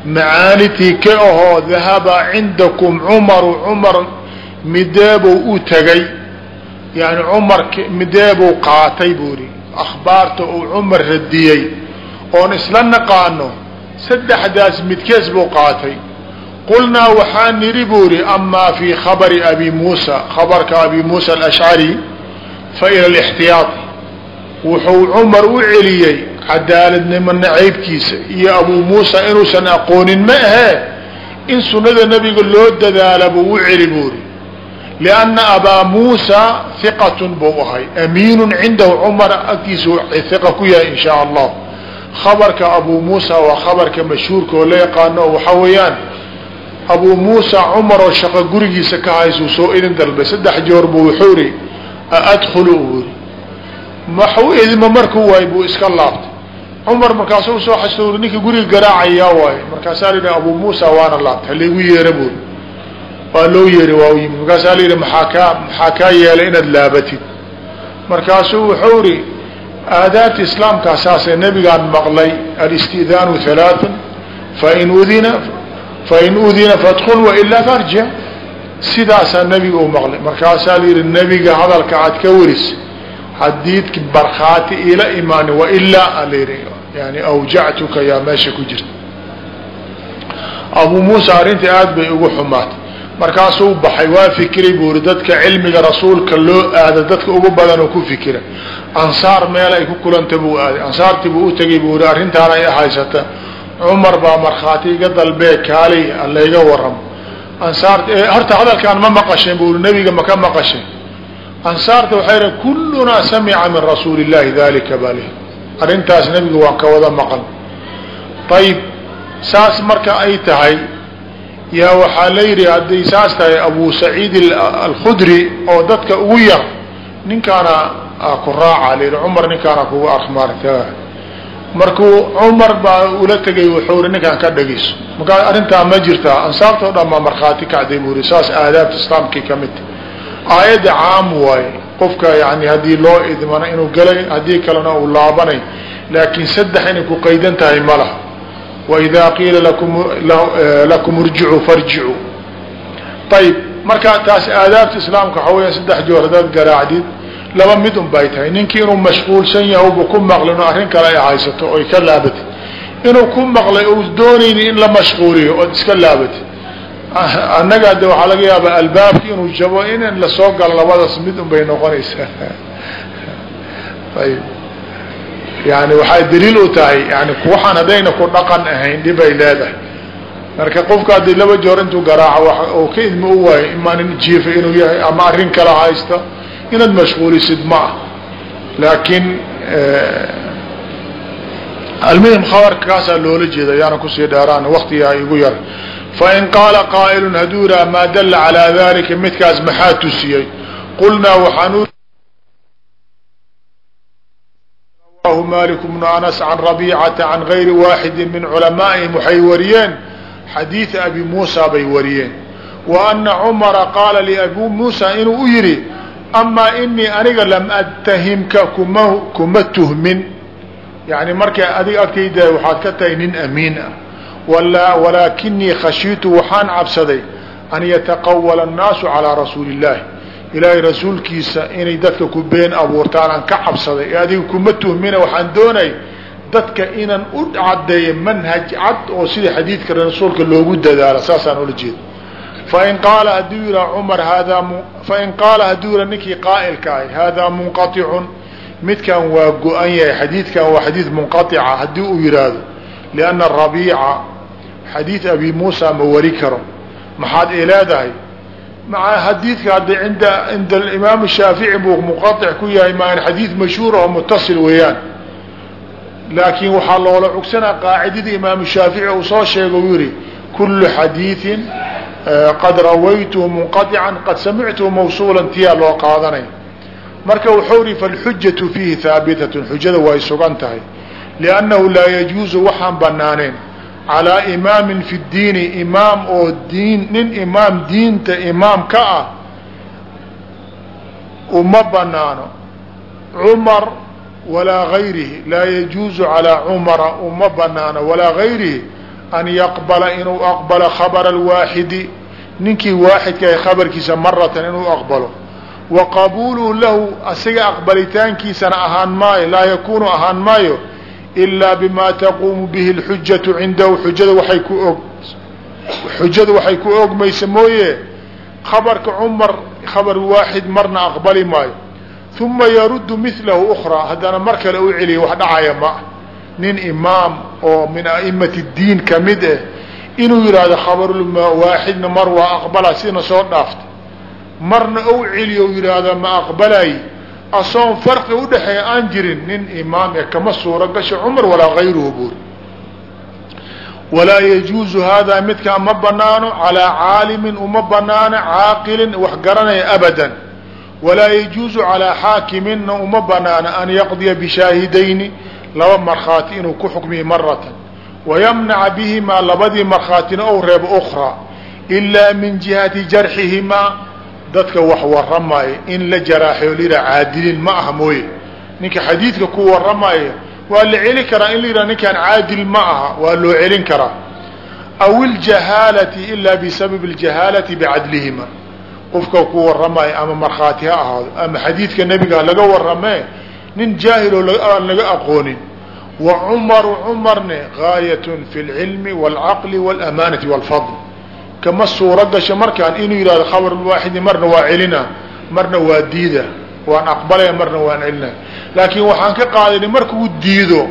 macaanitii ka ahoo dahaba cindakum cumaru cumar mideebou u tegay yani cumar mideebuu qaatay buu ihi akhbaarta uu cumar radiyey oon isla naqaano saddexdaas midkees buu qaatay qulnaa waxaa nidhi buu ihi amaa fii abi muusa khabarka abi muusa alashcari fa ila alixtiyaad wuxuu cumar u celiyey cadaaladnimo nacaybkiisa iyo abuu muusa inuusan aqoonin ma ahee in sunnada nebiga loo dadaala buu u celi buuri lianna abaa muusa hiqatun buu ahay amiinun cindahu cumar agtiisu hiqa ku yahay in shaa allah khabarka abuu muusa waa khabarka mashhuurka oo la yaqaano oo waxaa weeyaan abuu muusa cumar oo shaqo gurigiisa ka haysuu soo idin dalbay saddex joor buu wuxuu ihi aadkhulu uri maxuu idma markuu waay buu iska laabtay. Cumar markaasuu soo xasta uri ninka guriga garaacayaa waaye markaasaa la yidhi abuu muusa waana laabtay. Halaygu yeera buuri waa loo yeeray waa u yimid. Markaasaa la yidhi maxaa kaa maxaa kaa yeelay inaad laabatid? Markaasuu wuxuu ihi aadaabta islaamkaa saasee nebigaan maqlay alistidaanu halaatun fain udina fain udina fadkul wailaa farjic sidaasaa nebiga u maqlay. Markaasaa la yidhi nebiga hadalka aad ka waris hadiidki barkhaati ila imaani wailaa ala yidhi yani awjactuka yaa meesha ku jirta. Abuu muusa arrintii aad bay ugu xumaatay. Markaasuu baxay waa fikiray buu uri dadka cilmiga rasuulka loo aada dadka ugu badan oo ku fikira. Ansaar meel ay ku kulanta buu aaday. Ansaartii buu u tegay buu uri arrintaan ay haysata. Cumar baa markhaati iga dalbee kaalay layga waramo horta hadalkaan ma maqasheen buu uri nebiga maka maqasheen ansaarta waxay idhi kullunaa samica min rasuuli illahi dalika bali arrintaas nebiga waan ka wada maqan. Ayib saas marka ay tahay yaa waxaa la yidhi hadday saas tahay abu saciid alkhudri oo dadka ugu yar ninkaana ku raaca la yidhi cumar ninkaana kugu armaarta markuu cumar baa ula tegay wuxuu ihi ninkaan ka dhegeyso markaa arrintaa ma jirtaa ansaarta o dhan baa markhaati kacday buu ihi saas aadaabta islaamkii ka midta aayadda caam waaye qofka yani haddii loo idmana inuu galay haddii kalena uu laabanay laakiin saddex inay ku qaydan tahay ma laha. Waidaa qiila lakum irjicuu farjicuu ayib marka taas aadaabta islaamka waxaa weya saddex joor hadaad garaacdid laba mid un bay tahay. Ninkii inuu mashquulsan yahay uba ku maqlin oo arrin kale ay haysato oy ka laabatid inuu ku maqlay ou doonayni in la mashquuliyo ood iska laabatid annaga de waxaa laga yaabaa albaabki inuu jabo in la soo galo labadaas mid un bay noqonaysaa. Ayib. Yani waxay daliil u tahay yani waxaan haddayna ku dhaqan ahayn dhibay leedahay. Marka qofka haddii laba joor intuu garaaco oo ka idma u waayo imaa nin jiifa inuu yahay ama arrin kala haysta inaad mashquulisid ma ah laakiin almuhim khabarka kaasaa loola jeeda yaana ku sii dheeraan waktigaa igu yar fain qaala qaa'ilun hadduu maa dalla calaa dalika midkaas maxaa tusiyey qulnaa waxaan rawahu malik bnu anas can rabiicata can gayri waaxidi min culamaa'ihim waxay wariyeen xadiida abi muusa bay wariyeen wa ana cumara qaala liabi muusa inuu u yidhi amaa inii aniga lam attahimka kuma kuma tuhmin. Yani markay adiga agtayda waxaad ka tahay nin amiin ah. Walaakinii khashiitu waxaan cabsaday an yataqawala annaasu calaa rasuuli illaahi ilaahay rasuulkiisa inay dadka ku been abuurtaan aan ka cabsaday. Ee adiga kuma tuhmina waxaan doonay dadka inaan u caddeeyo manhaj cad oo sida xadiidka rasuulka loogu dadaalo. Saasaan ula jeeda fain qaala hadduu yihaa cumar haadaa fain qaala hadduu yihaa ninkii qaa'ilka ahi haadaa munqaicun midkan waa go-an yahay xadiidkan waa xadiid munqaica haddii uu yidhaahdo lianna rabiica xadiid abi muusa ma wari karo maxaad ii leedahay maa xadiidka hadda inda cinda alimaam shaafici buu munqaic ku yahay maan xadiid mashhuur oo mutasil weeyaan laakiin waxaa loola cugsanaa qaacidadii imaam shaafici uu soo sheega u yidhi kulu xadiiثin qad rawaytuhu munqaطican qad samictuhu mawsuula tiyaa loo qaadanay marka wuxuu ri falxujatu fiihi haabitatun xujada way sugan tahay liannahu laa yajuuzu waxaan banaaneen calaa imaamin fi ddiini imaam oo diin nin imaam diinta imaam ka ah uma banaano cumar walaa gayrihi laa yajuuzu calaa cumara uma banaano walaa gayrihi an yaqbala inuu aqbalo khabara alwaaxidi. Ninkii waaxidka ay khabarkiisa maratan inuu aqbalo. Wa qabuuluhu lahu asiga aqbalitaankiisana ahaan maayo laa yakuunu ahaan maayo ilaa bima taquumu bihi اlxujatu cindahu. Xujada waay ku og xujadu waxay ku ogmaysa mooye khabarka cumar khabar waaxid marna aqbali maayo. Uma yaruddu milahu ukraa haddana mar kale u celiya wax dhacaya ma nin imaam oo min a'imati diin ka mid ah inuu yidhaahdo khabarwaaxidna mar waa aqbala sina soo dhaafta marna ou celiyo yidhaahda ma aqbalay? Asoon farqi udhexeeya aan jirin nin imaam e kama suuro gasho cumar walaa gayruhu buuri. Walaa yajuuzu haadaa midkaa ma banaano calaa caalimin uma banaano caaqilin wax garanaya abadan. Walaa yajuuzu calaa xaakiminna uma banaano an yaqdiya bishaahidayni laba markhaati inuu ku xukmiyo maratan wayamnaca bihimaa labadii markhaatina ou reebo ukraa ilaa min jihati jarxihimaa. Dadka wax waramaya in la jaraaxeyo liraa caadilin ma aha mooye. Ninka xadiidka ku waramaya waa la celin karaa in la yidhaha ninkaan caadil ma aha waa loo celin karaa. Aw iljahaalati ilaa bisababi اljahaalati bicadlihima qofka ku waramaya ama markhaati ha ahaado ama xadiidka nebiga laga waramee nin jaahiloo aan laga aqoonin wa cumaru cumarne gaayat fi اlcilmi wاlcaqli wاlamaanati wاlfadl kama suuro gasho markaan inuu yihahdo khabar waaxidi marna waa celina marna waa diida waan aqbalaya marna waan celinaya laakiin waxaan ka qaadani markuu diido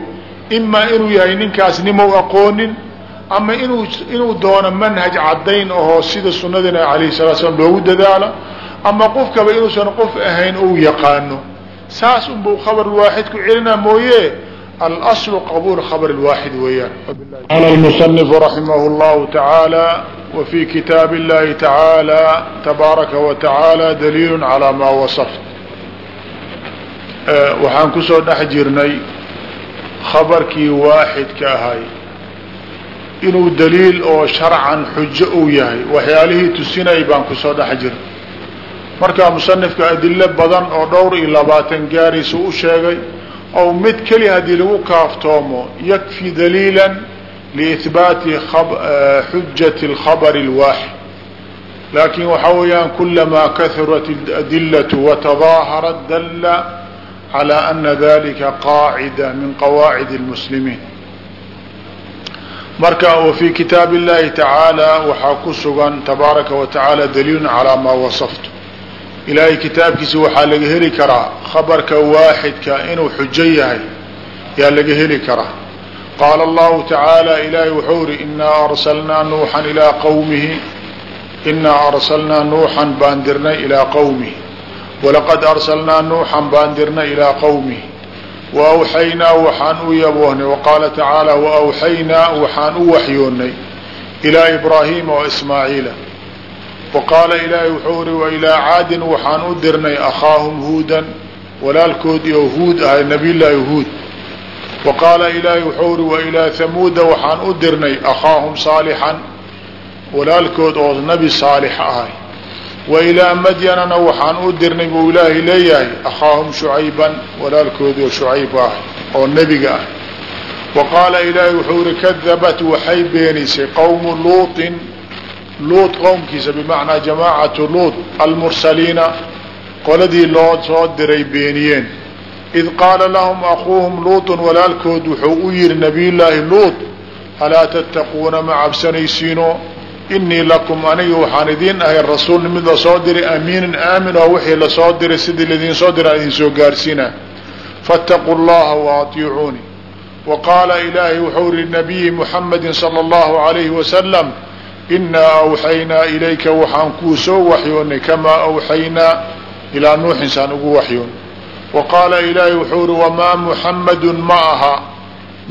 imaa inuu yahay ninkaas nimau aqoonin ama inuu inuu doono manhaj caddayn ahoo sida sunadina alayhi salatu slam loogu dadaalo ama qofkaba inuusan qof ahayn ou yaqaano saas unbuu khabar waaxid ku celina mooye? Alslu qabuul khabr waaxid weeyaan. Qaala lmusanifu raximah llahu tacaala wa fii kitaabi illahi tacaala tabaaraka wa tacaala daliilu wasaft eh, waxaan ku soo dhex jirnay khabarkii waaxidka ahay. Inuu daliil oo sharcan xujo uu yahay. Waxyaalihii tusinay baan ku soo dhex jirnay markaa musanifka adilo badan oo dhowr iyo labaatan gaariisa u sheegay ou mid keli haddii lagu kaaftoomo yakfi daliila liihbaati xujati alkhabr اlwaaxid laakin waxaa weeyaan kulamaa kahurat adilatu watadaaharat dalla calى ana dalika qaacida min qawaacid اlmuslimiin marka wafii kitaab اllahi tacaala waxaa ku sugan tabaaraka wa tacaala daliilun calaa maa wasaftu ilaahay kitaabkiisa waxaa laga heli karaa khabarka waaxidka inuu xujo yahay yaa laga heli karaa. Qaala allahu tacaala ilaahay wuxuu ihi inaa arsalnaa nuuxan ilaa qawmihi. Inaa arsalnaa nuuxan baan dirnay ilaa qawmihi. Walaqad arsalnaa nuuxan baan dirnay ilaa qawmihi. Wa awxaynaa waxaan u yaboohnay waqaala tacaala wa awxaynaa waxaan u waxyoonnay ilaa ibraahiima wa ismaaciila wa qaala ilaahay wuxuu ihi wa ilaa caadin waxaan u dirnay akhaahum huudan walaalkoodii oo huud ahay nabiyllaahi huud wa ilaahay wuxuu ihi wa ilaa hamuuda waxaan u dirnay akhaahum saalixan walaalkood oo nabi saalix ahay wa ilaa madyanana waxaan u dirnay buu ilaahay leeyahay akhaahum shucayban walaalkoodii oo shucayb ah oo nebiga ah wa ilaahay wuxuu ihi kadabat waxay beenisay qowmu luuطin luut qowmkiisa bimacnaa jamaacatu luut almursaliina qoladii loo soo diray beeniyeen. Id qaala lahum akuuhum luutun walaalkood wuxuu u yihi nabiyullaahi luut alaa tattaquuna ma cabsanaysiino? Inii lakum aniga waxaan idiin ahay rasuul mid la soo diray amiinin aamin oo wixii la soo diray sidii laidiin soo diray idin soo gaarsiina faataquu llaha waatiicuuni wa qaala ilaahay wuxuu yihi nabiyi muxamedi sala allahu alayhi wasalam inaa awxaynaa ilayka waxaan kuu soo waxyoonay kamaa awxaynaa ilaa nuuxin saan ugu waxyoon. Wa qaala ilaahay wuxuu ihi wamaa muxamadun ma aha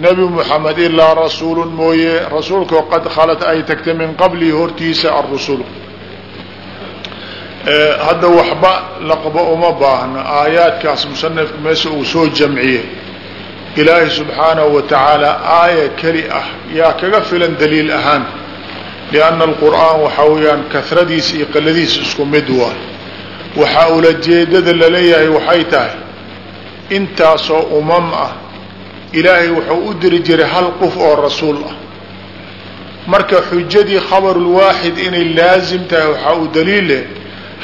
nebi muxamed ilaa rasuulun mooye. Rasuulkao qad khalat ay tagtay min qablihi hortiisa arusulu hadda waxba laqba uma baahna aayaadkaas musanifka meesha uu soo jamciyey. Ilaahay subxaanahu wa tacaala aaya keli ah yaa kaga filan daliil ahaan lianna alqur'aan waxaa weeyaan kahradiisa iyo qiladiisa isku mid waay waxaa ulajeedada la leeyahay waxay tahay intaasoo umam ah ilaahay wuxuu u diri jiray hal qof oo rasuul ah marka xujadii khabarulwaaxid inay laasim tahay waxaa u daliile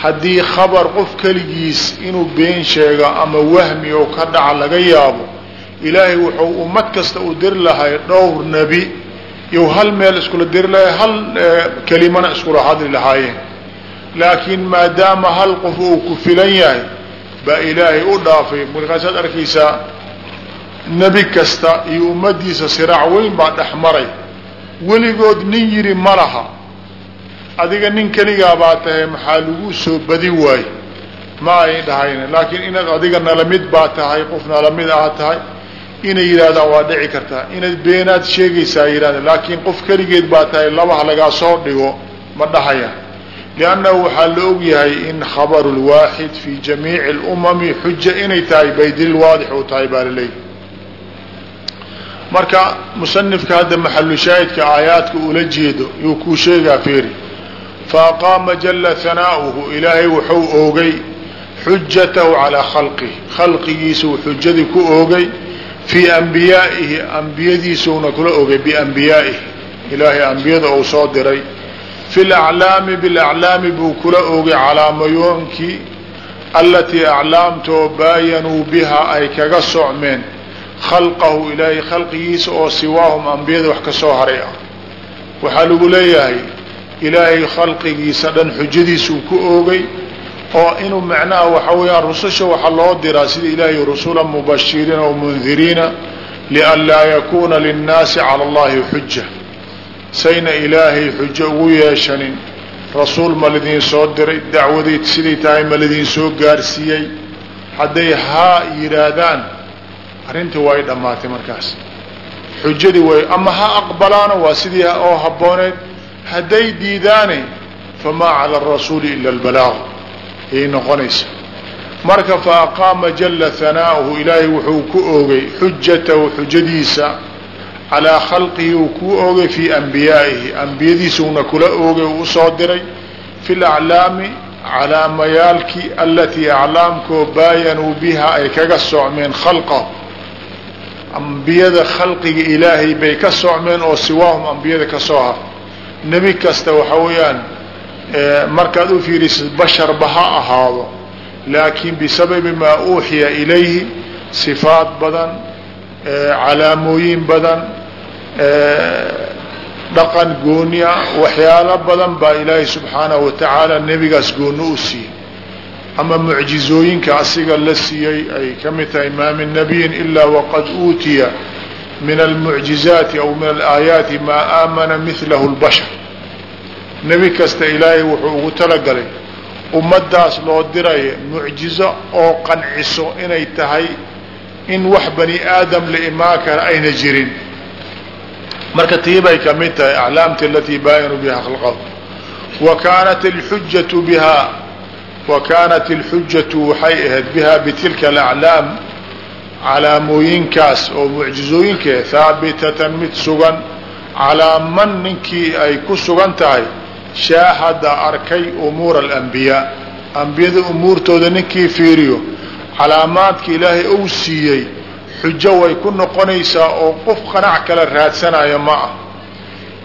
haddii khabar qof keligiis inuu been sheego ama wahmi oo ka dhaca laga yaabo ilaahay wuxuu ummad kasta u diri lahay dhowr nebi iyo hal meel iskula diri lahay hal kelimana iskula hadli lahaayeen. Laakiin maadaama hal qof uu ku filan yahay baa ilaahay u dhaafay. Markaasaad arkaysaa nebi kasta iyo ummaddiisa siraac weyn baa dhex maray. Weligood nin yidhi ma laha. Adiga nin keligaa baa tahay maxaa lagu soo badi waay ma ay dhahayna laakiin inaad adiga nalamid baa tahay qof nalamid aa tahay inay yidhahdaan waa dhici kartaa. Inaad beenaad sheegaysaa yidhahda laakiin qof keligeed baa tahay labaha lagaa soo dhigo ma dhahaya. Liannahu waxaa la og yahay in khabaru lwaaxid fi jamiici lumami xuja inay tahay bay daliil waadix u tahay baa laleeyahy marka musanifka hadda maxalu shaahidka aayaadka ula jeedo yuu kuu sheegaa feeri faaqaama jala hanaa'uhu ilaahay wuxuu oogay xujatahu calaa khalqihi khalqigiisa uu xujadii ku oogay fii ambiyaa'ihi ambiyadiisuuna kula ogay biambiyaa'ihi ilaahay ambiyada uu soo diray. Fi laclaami bilaclaami buu kula oogay calaamayoonkii allatii aclaamtoo baayanuu biha ay kaga socmeen khalqahu ilaahay khalqigiisa oo siwaahum ambiyada wax ka soo haray ah. Waxaa lagu leeyahay ilaahay khalqigiisa dhan xujadiisuu ku oogay oo inuu macnaha waxa weeyaan rususha waxaa loo diraa sida ilaahay rusula mubashiriina wa mundiriina lianlaa yakuuna linnaasi cala allahi xuja sayna ilaahay xujo ugu yeeshanin rasuul ma ladiin soo diray dacwaday siday tahay ma ladiin soo gaarsiiyey. Hadday haa yidhaahdaan arrintii way dhammaatay markaas. Xujadii way ama ha aqbalaano waa sidii oo habbooneed. Hadday diidaane famaa cala arasuuli ila albalaaq ayay noqonaysa. Marka fa aqaama jala hanaa'uhu ilaahay wuxuu ku oogay xujatahu xujadiisa calaa khalqihi uu kuu oogay fii ambiyaa'ihi ambiyadiisuuna kula oogay uu u soo diray fi laclaami calaamayaalkii alatii aclaamkoo baayanuu biha ay kaga socmeen khalqahu. Ambiyada khalqiga ilaahay bay ka socmeen oo siwaahum ambiyada ka soo har nebi kasta waxa weeyaan markaad u fiirisid basharba ha ahaado laakiin bisababi maa uuxiya ilayhi sifaad badan calaamooyin badan dhaqan gooniya waxyaalo badan baa ilaahay subxaanahu wa tacaala nebigaas gooni u siiyey. Ama mucjizooyinka asiga la siiyey ay ka mid tahay maa min nabiyin ilaa waqad uutiya min almucjizaati aw min alaayaati maa aamana milahu lbashar nebi kasta ilaahay wuxuu ugu talagalay ummaddaas loo diraya mucjizo oo qanciso inay tahay in wax bani aadam la imaan kara ayna jirin. Marka tii bay ka mid tahay aclaamti alatii baayanu biha khalqahu. Wa kaanat alxujatu bihaa wa kaanat alxujatu waxay ahayd biha bitilka alaclaam calaamooyinkaas oo mucjizooyinkee haabitatan mid sugan calaa man ninkii ay ku sugan tahay shaahada arkay umuura alambiyaa ambiyada umuurtooda ninkii fiiriyo calaamaadka ilaahay ou siiyey xujo way ku noqonaysaa oo qof qanac kala raadsanayo ma ah.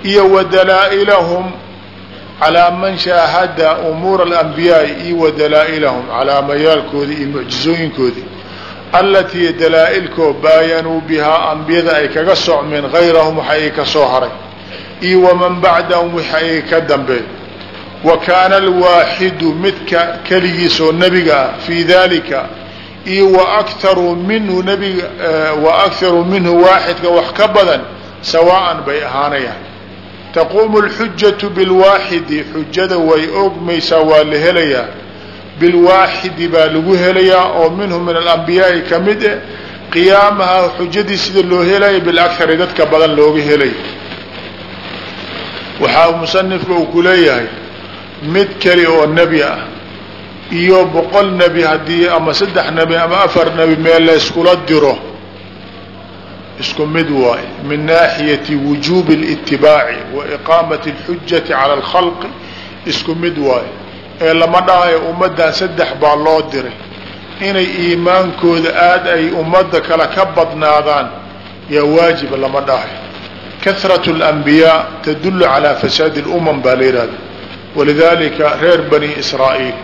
Iyo wa dalaa'ilahum calaa man shaahada umuura alambiyaai iyo wa dalaa'ilahum calaamayaalkoodii iyo mucjizooyinkoodii allatii dalaa-ilkoo baayanuu bihaa ambiyada ay kaga socmeen gayrahum waxa ay ka soo haray iyo waman bacdahum waxa ay ka dambeey wa kaana alwaaxidu midka keligiisoo nebiga ah fii dalika iyo wa akharu minhu nabiga wa akharu minhu waaxidka wax ka badan sawaa'an bay ahaanayaan. Taquumu alxujatu bilwaaxidi xujada way ogmaysaa waa la helayaa. Bilwaaxidi baa lagu helayaa oo minhu min alambiyaai ka mid eh qiyaamaha xujadii sida loo helaya bilakari dadka badan looga helay waxaa musanifka uu ku leeyahay mid keli oo nebi ah iyo boqol nebi haddii ama saddex nebi ama afar nebi meel la yskula diro isku mid waaye min naaxiyati wujuubi اlitibaaci wa iqaamati اlxujati cala اlkhalqi isku mid waaye ee lama dhahayo ummaddan saddex baa loo diray inay iimaankooda aad ay ummadda kale ka badnaadaan yaa waajiba lama dhahayo kahrat اlanbiyaa tadulu calaa fasaadi اlumam baa la yihahda walidalika reer bani israa'iil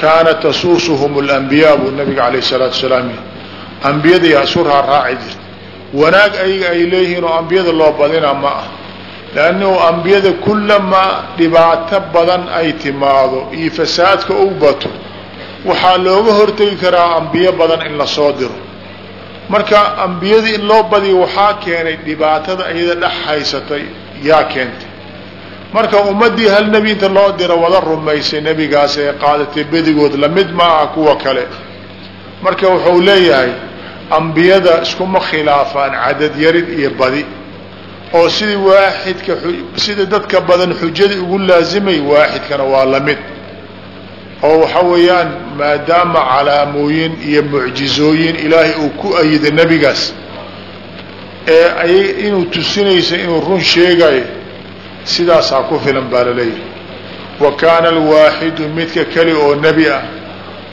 kaana tasuusuhum اlanbiyaa buu nabiga alayh الsalaatu salaam ambiyada yaa isu raaraaci jirta wanaag ayaga ay leeyihiin oo ambiyada loo badina ma ah lannahu ambiyada kullamaa dhibaato badan ay timaado iyo fasaadka u bato waxaa looga hortegi karaa ambiyo badan in lasoo diro marka ambiyada in loo badiyo waxaa keenay dhibaatada iyada dhex haysatay yaa keentay. Marka ummaddii hal nebi inta loo diro wada rumaysay nebigaas ee qaadatay bedigood la mid ma aha kuwa kale. Marka wuxuu leeyahay ambiyada iskuma khilaafaan cadad yarid iyo badi. Oo sidii waaxidka sida dadka badan xujada ugu laazimay waaxidkana waa la mid oo waxa weeyaan maadaama calaamooyin iyo mucjizooyin ilaahay uu ku ayiday nebigaas ee ay inuu tusinaysa inuu run sheegayo sidaasaa ku filan baa la leeyahay wa kaana alwaaxidu midka keli oo nebi ah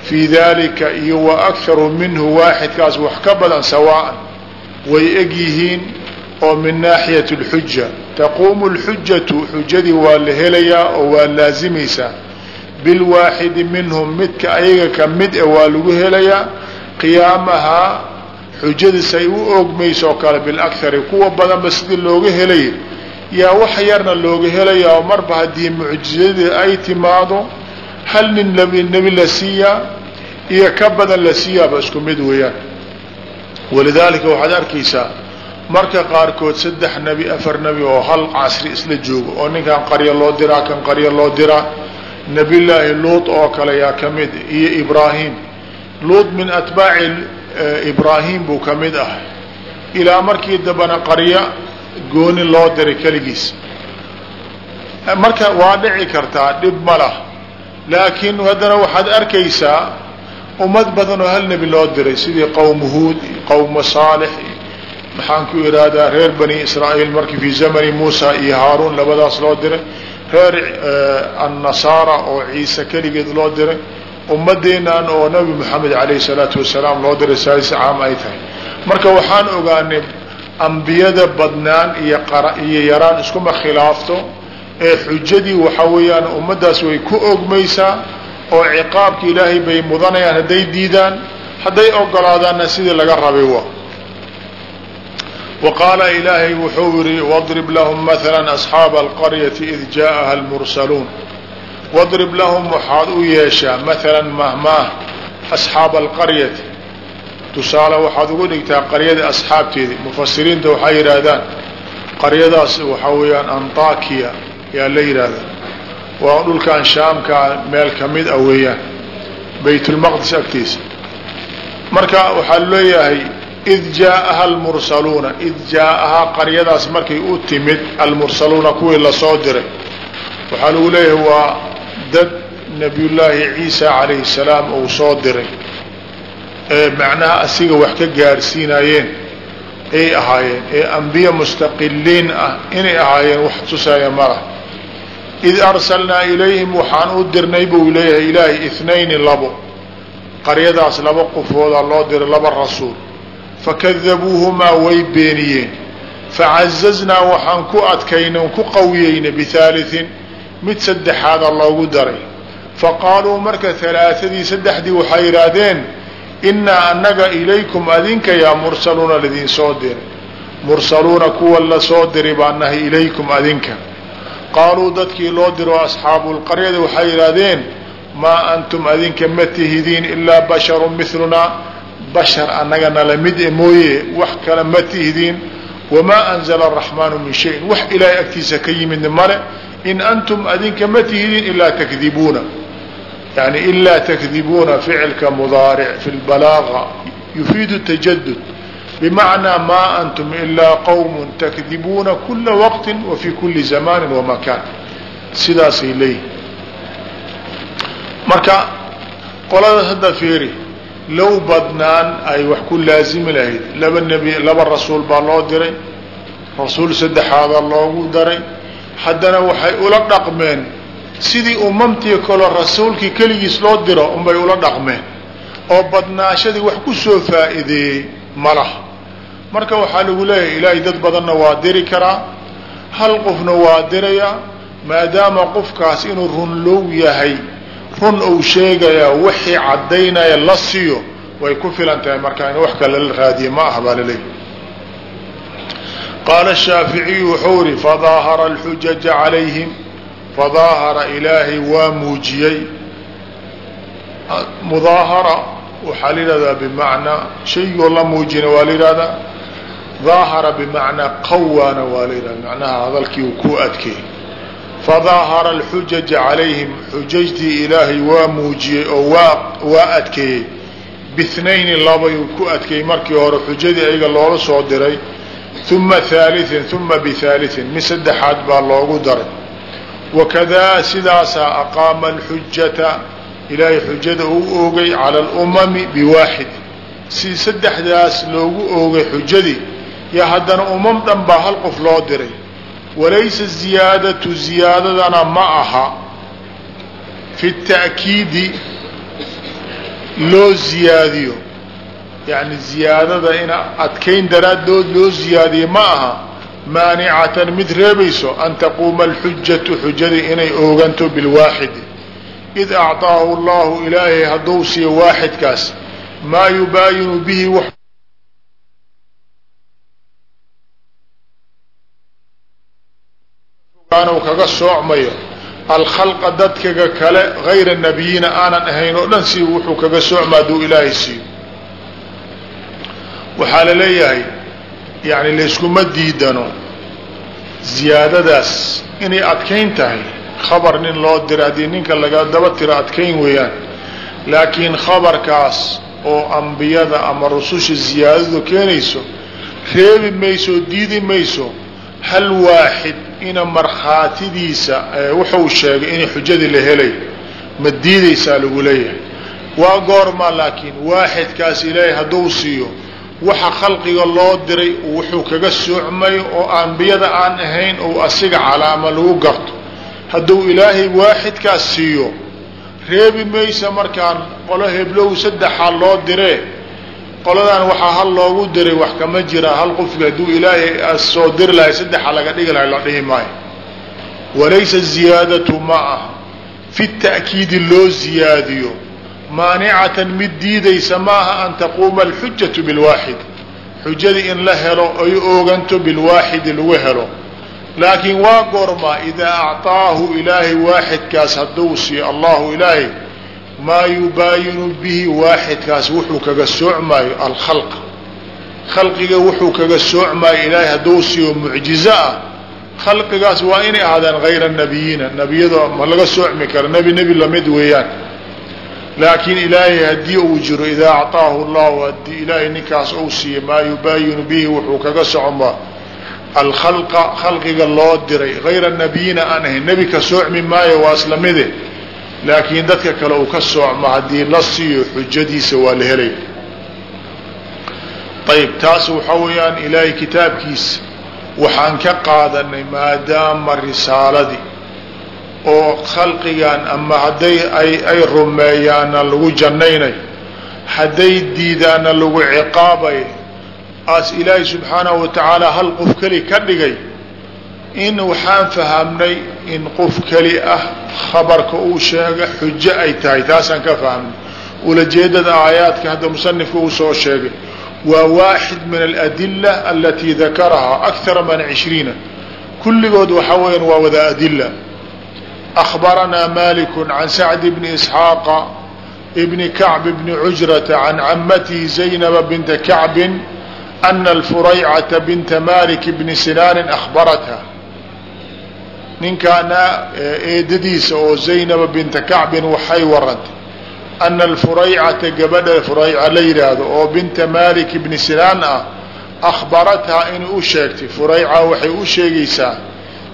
fii dalika iyo wa akharu minhu waaxidkaas wax ka badan sawaa'an way eg yihiin oo min naaxiyati اlxuja taquumu اlxujatu xujadii waa la helayaa oo waa laazimaysaa bilwaaxidi minhum midka ayaga ka mid e waa lagu helayaa qiyaamahaa xujadiis ay u oogmayso oo kale bilakari kuwa badanba sidii looga helay. Yaa wax yarna looga helayaa marba haddii mucjizadii ay timaado hal nin nebi la siiyaa iyo ka badan la siiyaaba isku mid weeyaan. Walidaalika waxaad arkaysaa marka qaarkood saddex nebi afar nebi oo hal casri isla joogo oo ninkan qaryo loo diraa kan qaryo loo diraa nebillaahi luut oo kale yaa ka mid iyo ibraahim luut min atbaaci ibraahim buu ka mid ah. Ilaa markii dambana qaryo gooni loo diray keligiis. Marka waa dhici kartaa dhib ma lah laakiin haddana waxaad arkaysaa ummad badan oo hal nebi loo diray sidii qowma huud qowma saalix maxaan ku ihahdaa reer bani israa'iil markii fii zamani muusa iyo haaruun labadaas loo diray reer annasaara oo ciise keligeed loo diray ummadeennan oo nabi moxamed alayhi salaatu wasalaam loo diray saalis caam ay tahay. Marka waxaan ogaanay ambiyada badnaan iyo iyo yaraan iskuma khilaafto ee xujadii waxa weeyaan ummaddaas way ku ogmaysaa oo ciqaabka ilaahay bay mudanayaan hadday diidaan hadday ogolaadaanna sidii laga rabay wa waqaala ilaahay wuxuu yidhi wadrib lahum maala asxaaba alqaryati id jaa'aha almursaluun wadrib lahum waxaad u yeeshaa maalan mahmaah asxaaba alqaryati tusaale waxaad uga dhigtaa qaryada asxaabteedii mufasiriinta waxay yidhaahdaan qaryadaas waxaa weeyaan antakiya yaa la yidhaahdaa waa dhulkan shaamkaa meel ka mid ah weeyaan baytulmaqdis agtiisa marka waxaa leeyahay id jaa'aha almursaluuna id jaa'ahaa qaryadaas markay u timid almursaluuna kuwii la soo diray. Waxaa lagu leeyahay waa dad nabiyullaahi ciisa calayhi salaam uu soo diray. Ee macnaha asiga wax ka gaarsiinayeen ay ahaayeen ee ambiye mustaqiliin ah inay ahaayeen wax tusaaya malah id arsalnaa ilayhim waxaan u dirnay buu leeyahay ilaahay ithnayni labo. Qaryadaas laba qofoodaa loo diray laba rasuul fakadabuuhumaa way beeniyeen facazaznaa waxaan ku adkaynay ku qawiyeynay bihaaliثin mid saddexaada loogu daray faqaaluu marka halaaadii saddexdii waxay yidhaahdeen innaa annaga ilaykum adinka yaa mursaluuna ladiin soo diray mursaluuna kuwa la soo diray baan nahay ilaykum adinka qaaluu dadkii loo diro asxaabu lqaryada waxay yidhaahdeen maa antum adinka ma tihidiin ilaa basharun milunaa bashar annagana la mid e mooye wax kale ma tihidiin wamaa anzala araxmaanu min shayin. Wax ilaahay agtiisa ka yimidna male in antum adinka ma tihidiin ilaa takdibuuna yani ilaa takdibuuna ficilka mudaaric fi lbalaaga yufiidu tajadud bimacnaa maa antum ilaa qowm takdibuuna kula waqti wa fi kuli zamani wamakaan sidaasay leeyihiin marka qolada hadda fiiri low badnaan ay wax ku laazimi lahayd. Laba nebi laba rasuul baa loo diray. Rasuul saddexaada loogu daray. Haddana waxay ula dhaqmeen. Sidii umamtii kaloo rasuulkii keligiis loo diro unbay ula dhaqmeen. Oo badnaashadii wax ku soo faa'iideeyey malah marka waxaa lagu leeyahay ilaahay dad badanna waa diri karaa. Hal qofna waa dirayaa maadaama qofkaas inuu run low yahay run uu sheegayaa wixii caddaynaya la siiyo way ku filan tahay marka in wax kale la raadiye ma ah baa laleeyahy qaala shaaficiyu wuxuu ihi fadaahara alxujaja calayhim fadaahara ilaahay waa muujiyey. Mudaahara waxaa la yidhahdaa bimacnaa shaygoo la muujina waa la yidhahdaa. Daahara bimacnaa qawaana waa la yidhahda macnaha hadalkii uu ku adkeey fadaahara alxujaja calayhim xujajtii ilaahay waa muujiyey oo waa adkeeyey. bithnayni labayuu ku adkeeyey markii hore xujadii ayaga loola soo diray uma haaliin uma bihaaliin mid saddexaad baa loogu daray wakadaa sidaasaa aqaama alxujata ilaahay xujada uu oogay cala alumami biwaaxid si saddexdaas loogu oogay xujadii yaa haddana umam baa hal qof loo diray walaysa ziyaadatu ziyaadadana ma aha fi ta'kiidi loo ziyaadiyo. Yani ziyaadada in adkayn daraaddood loo ziyaadiye ma aha maanicatan mid reebayso an taquuma alxujatu xujadii inay ooganto bilwaaxidi id acطaahu allahu ilaahay hadduu siiyo waaxidkaas maa yubaayinu bihi u kaga soocmayo alkhalqa dadkaga kale hayra nabiyiina aanan ahayn oo dhan si wuxuu kaga soocma hadduu ilaahay siiyo. Waxaa la leeyahay yani layskuma diidano ziyaadadaas inay adkayn tahay. Khabar nin loo dira haddii ninka laga daba tiro adkayn weeyaan. Laakiin khabarkaas oo ambiyada ama rususha ziyaadadu keenayso reebi mayso diidi mayso hal waaxid ina markhaatidiisa wuxuu sheegay inay xujadii la helay ma diidaysaa lagu leeyahay. Waa goorma laakiin waaxidkaas ilaahay hadduu siiyo waxa khalqiga loo diray wuxuu kaga soocmayo oo ambiyada aan ahayn ou asiga calaama lagu garto. Hadduu ilaahay waaxidkaas siiyo reebi maysa markaan qolo heblow saddexaa loo diree qoladan waxaa hal loogu diray wax kama jira hal qofki hadduu ilaahay soo diri lahay saddexa laga dhigi lahay la dhihi maayo. Walaysa ziyaadatu ma ah fi ta'kiidi loo ziyaadiyo. Maanicatan mid diidaysa maaha an taquuma alxujatu bilwaaxid. Xujadii in la helo ay ooganto bilwaaxidi lagu helo. Laakiin waa goormaa idaa acطaahu ilaahay waaxidkaas hadduu siiyo allahu ilaahay maa yubaayinu bihi waaxidkaas wuxuu kaga soocmaayo alkhalq. Khalqiga wuxuu kaga soocmaayo ilaahay hadduu siiyo mucjizo ah. Khalqigaas waa inay ahaadaan hayra nabiyiina nebiyada ma laga soocmi karo nebi nebi la mid weeyaan. Laakiin ilaahay haddii uu jiro idaa acطaahu llahu haddii ilaahay ninkaas uu siiyo maa yubaayinu bihi wuxuu kaga socmaa alkhalqa khalqiga loo diray. Hayra nabiyiina aan ahayn nebi ka soocmi maayo waa isla mide laakiin dadka kale uu ka soocmo haddii la siiyo xujadiisa waa la helay. Ayb taas waxaa weeyaan ilaahay kitaabkiisa waxaan ka qaadanay maadaama risaaladii oo khalqigan ama hadday ay rumeeyaana lagu jannaynay hadday diidaana lagu ciqaabay aas ilaahay subxaanahu wa tacaala hal qof keli ka dhigay in waxaan fahamnay in qof keli ah khabarka uu sheega xujo ay tahay taasaan ka fahamnay. Ulajeedada aayaadka hadda musanifka uu soo sheegay waa waaxid min aladila alatii dakarahaa akara min cishriina. Kulligood waxaa weeyaan waa wada adila akhbaranaa maliku can sacd bni isxaaqa bni kacb bni cujrata can camatihi zaynaba binta kacbin ana alfuraycata binta malik bni sinaanin ahbaratha ninkaana e, eedadiisa oo zaynaba binta kacbin waxay warantay ana alfuraycata gabadha furayca la yidhaahdo oo binta maalik bni sinaan ah akhbarathaa inay u sheegtay. Furayca waxay u sheegaysaa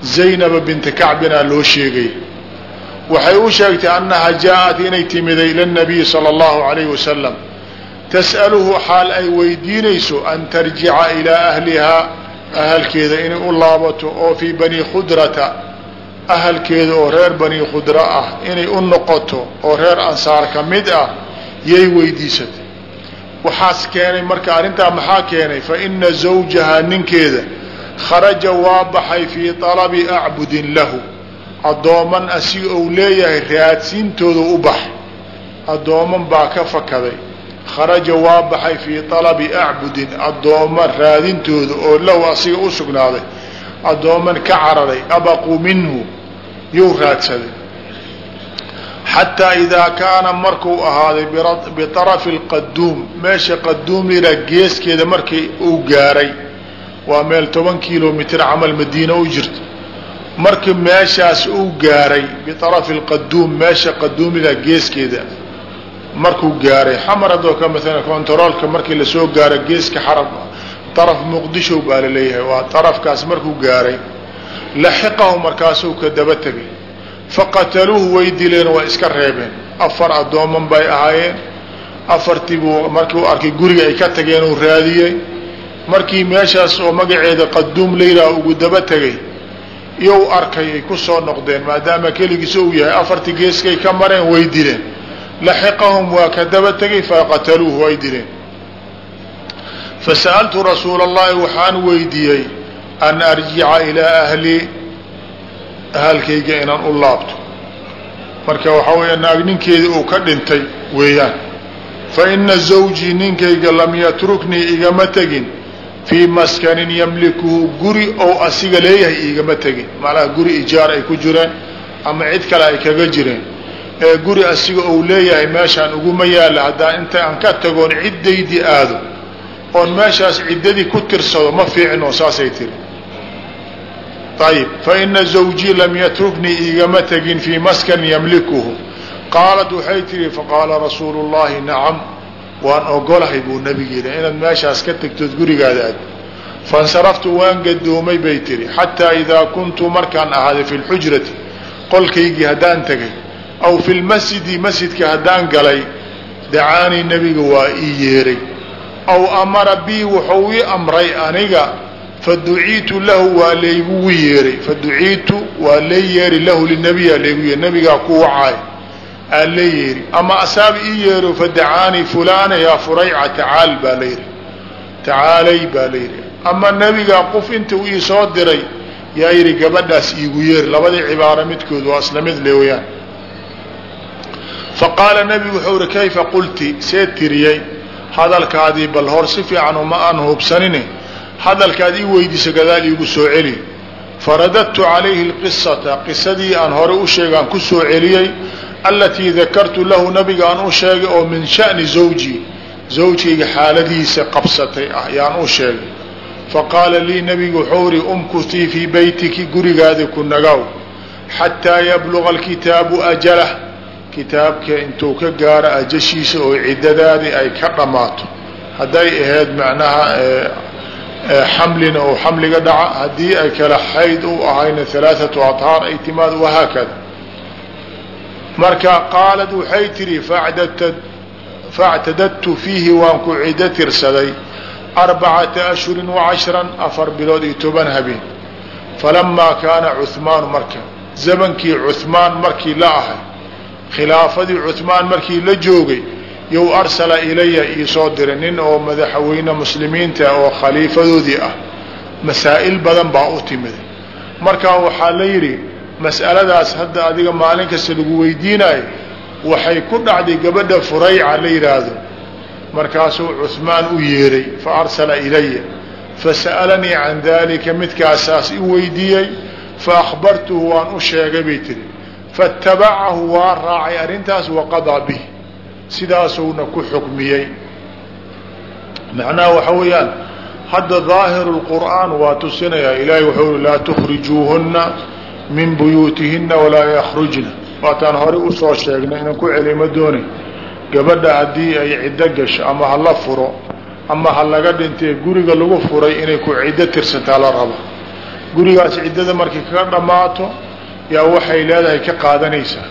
zaynaba binta kacbina loo sheegay. Waxay u sheegtay annaha jaa-at inay timiday ila nabiyi sala allahu calayhi wasalam tas'aluhu xaal ay weydiinayso an tarjica ilaa ahlihaa ahalkeeda inay u laabato oo fii bani khudrata ahalkeeda oo reer bani khudra ah inay u noqoto oo reer ansaar ka mid ah yay weydiisatay. Waxaas keenay marka arrintaa maxaa keenay? Fa ina zawjaha ninkeeda kharaja waa baxay fii طalabi acbudin lahu. Addooman asiga ou leeyahay raadsiintooda u baxay. Addooman baa ka fakaday. Kharaja waa baxay fii طalabi acbudin addooma raadintooda oo lahu asiga u sugnaaday. Addooman ka cararay abaquu minhu yuu raadsaday xataa idaa kaana markuu ahaaday biطarafi اlqaduum meesha qaduum liraa geeskeeda markii uu gaaray waa meel toban kilomitr camal madiina u jirta markii meeshaas uu gaaray biطarafi اlqaduum meesha qaduum liraa geeskeeda markuu gaaray xamar adoo ka maala kontaroolka markii lasoo gaaro geeska xarab daraf muqdisho baa laleeyahay waa darafkaas markuu gaaray laxiqahu markaasuu ka daba tegay faqataluuhu way dileen waa iska reebeen. Afar addooman bay ahaayeen. Afartii buu markii u arkay guriga ay ka tageen uu raadiyey. Markii meeshaas oo magaceeda qaduum laylaha ugu daba tegay iyou arkay ay ku soo noqdeen maadaama keligiis uu yahay afartii geeskay ka mareen way dileen. Laxiqahum waa ka daba tegay faqataluuhu way dileen. Fasa'altu rasuula allahi waxaan weydiiyey an arjica ilaa ahlii ahalkayga inaan u laabto. Marka waxaa weeya naag ninkeedii uu ka dhintay weeyaan. Fa ina zawjii ninkayga lam yatruknii igama tegin. Fii maskanin yamlikuhu guri ou asiga leeyahay igama tegin. Macnaha guri ijaar ay ku jireen ama cid kale ay kaga jireen. Ee guri asiga ou leeyahay meeshaan uguma yaalla haddaan inta aan ka tagoon ciddaydii aado oon meeshaas ciddadii ku tirsado ma fiicno saasay tiri ayib faina zawjii lam yatruknii igama tegin fii maskan yamlikuhu qaalat waxay tihi faqaala rasuulu llahi nacam waan ogolahay buu nebigu yidhi inaad meeshaas ka tegtood gurigaada aad faاnsaraftu waan gadoomay bay tihi xataa idaa kuntu markaan ahaaday fi lxujrati qolkaygii haddaan tegay aw fi lmasjidi masjidka haddaan galay dacaanii nebiga waa ii yeeray aw amara bii wuxuu ii amray aniga faduciitu lahu waa laygugu yeeray faduciitu waa la yeeri lahu linabiya laygu yeeri nabigaa ku wacaay aa la yeeri ama asaaba ii yeero fadacaanii fulana yaa furayca tacaal baa la yidhi tacaalay baa la yidhi ama nebigaa qof inta uu iisoo diray yaa yidhi gabadhaas iigu yeeri labadii cibaaro midkood waa isla mid le weyaan faqaala nebigu wuxuu ihi kayfa qulti see tiriyey hadalkaadii bal hor si fiican uma aan hubsanine hadalkaad ii weydiisa gadaal iigu soo celi. Faradadtu calayhi lqisata qisadii aan hore u sheegaan ku soo celiyey alatii dakartu lahu nabiga aan u sheegay oo min shani zawji zawjayga xaaladiisa qabsatay ah yaan u sheegay. Faqaala lii nabigu wuxuu ri umkutii fii beytiki gurigaadi ku nagaw xataa yabluga alkitaabu ajalah. Kitaabka intuu ka gaaro ajashiisa oo ciddadaadii ay ka dhammaato hadday ahayd macnaha xamlina oo xamliga dhaca haddii ay kala xayd u ahayna alaaatu adhaar ay timaad wahaakada marka qaalad waxay tihi factadadtu fiihi waan ku ciddo tirsaday arbacata ashhurin wacashran afar bilood iyo toban habeen. Falamaa kaana cuhmaanu marka zamankii cuhmaan markii la ahay khilaafadii cuhmaan markii la joogay yow arsala ilaya iisoo diray nin oo madaxweyne muslimiinta oo khaliifadoodii ah. Masaa'il badan baa u timid. Markaa waxaa la yidhi mas'aladaas hadda adiga maalin kasta lagu weydiinayo waxay ku dhacday gabadha furayca la yidhaahdo markaasuu cuhmaan u yeeray fa arsala ilaya fasa'alanii can dalika midkaasaas i weydiiyey fa akhbartuhu waan u sheegay bay tiri faatabacahu waa raacay arrintaas waqadaa bih sidaasuuna ku xukmiyey. Macnaha waxa weeyaan hadda daahiru lqur'aan waa tusinayaa ilaahay wuxuu i laa tukhrijuuhunna min buyuutihina walaa yakhrujna. Waataan horey u soo sheegnay inaan ku celimo doonay gabadha haddii ay ciddo gasho ama hala furo ama ha laga dhintee guriga lagu furay inay ku ciddo tirsantaa la rabo. Gurigaas ciddada markay kaga dhammaato yaa waxay leedahay ka qaadanaysaa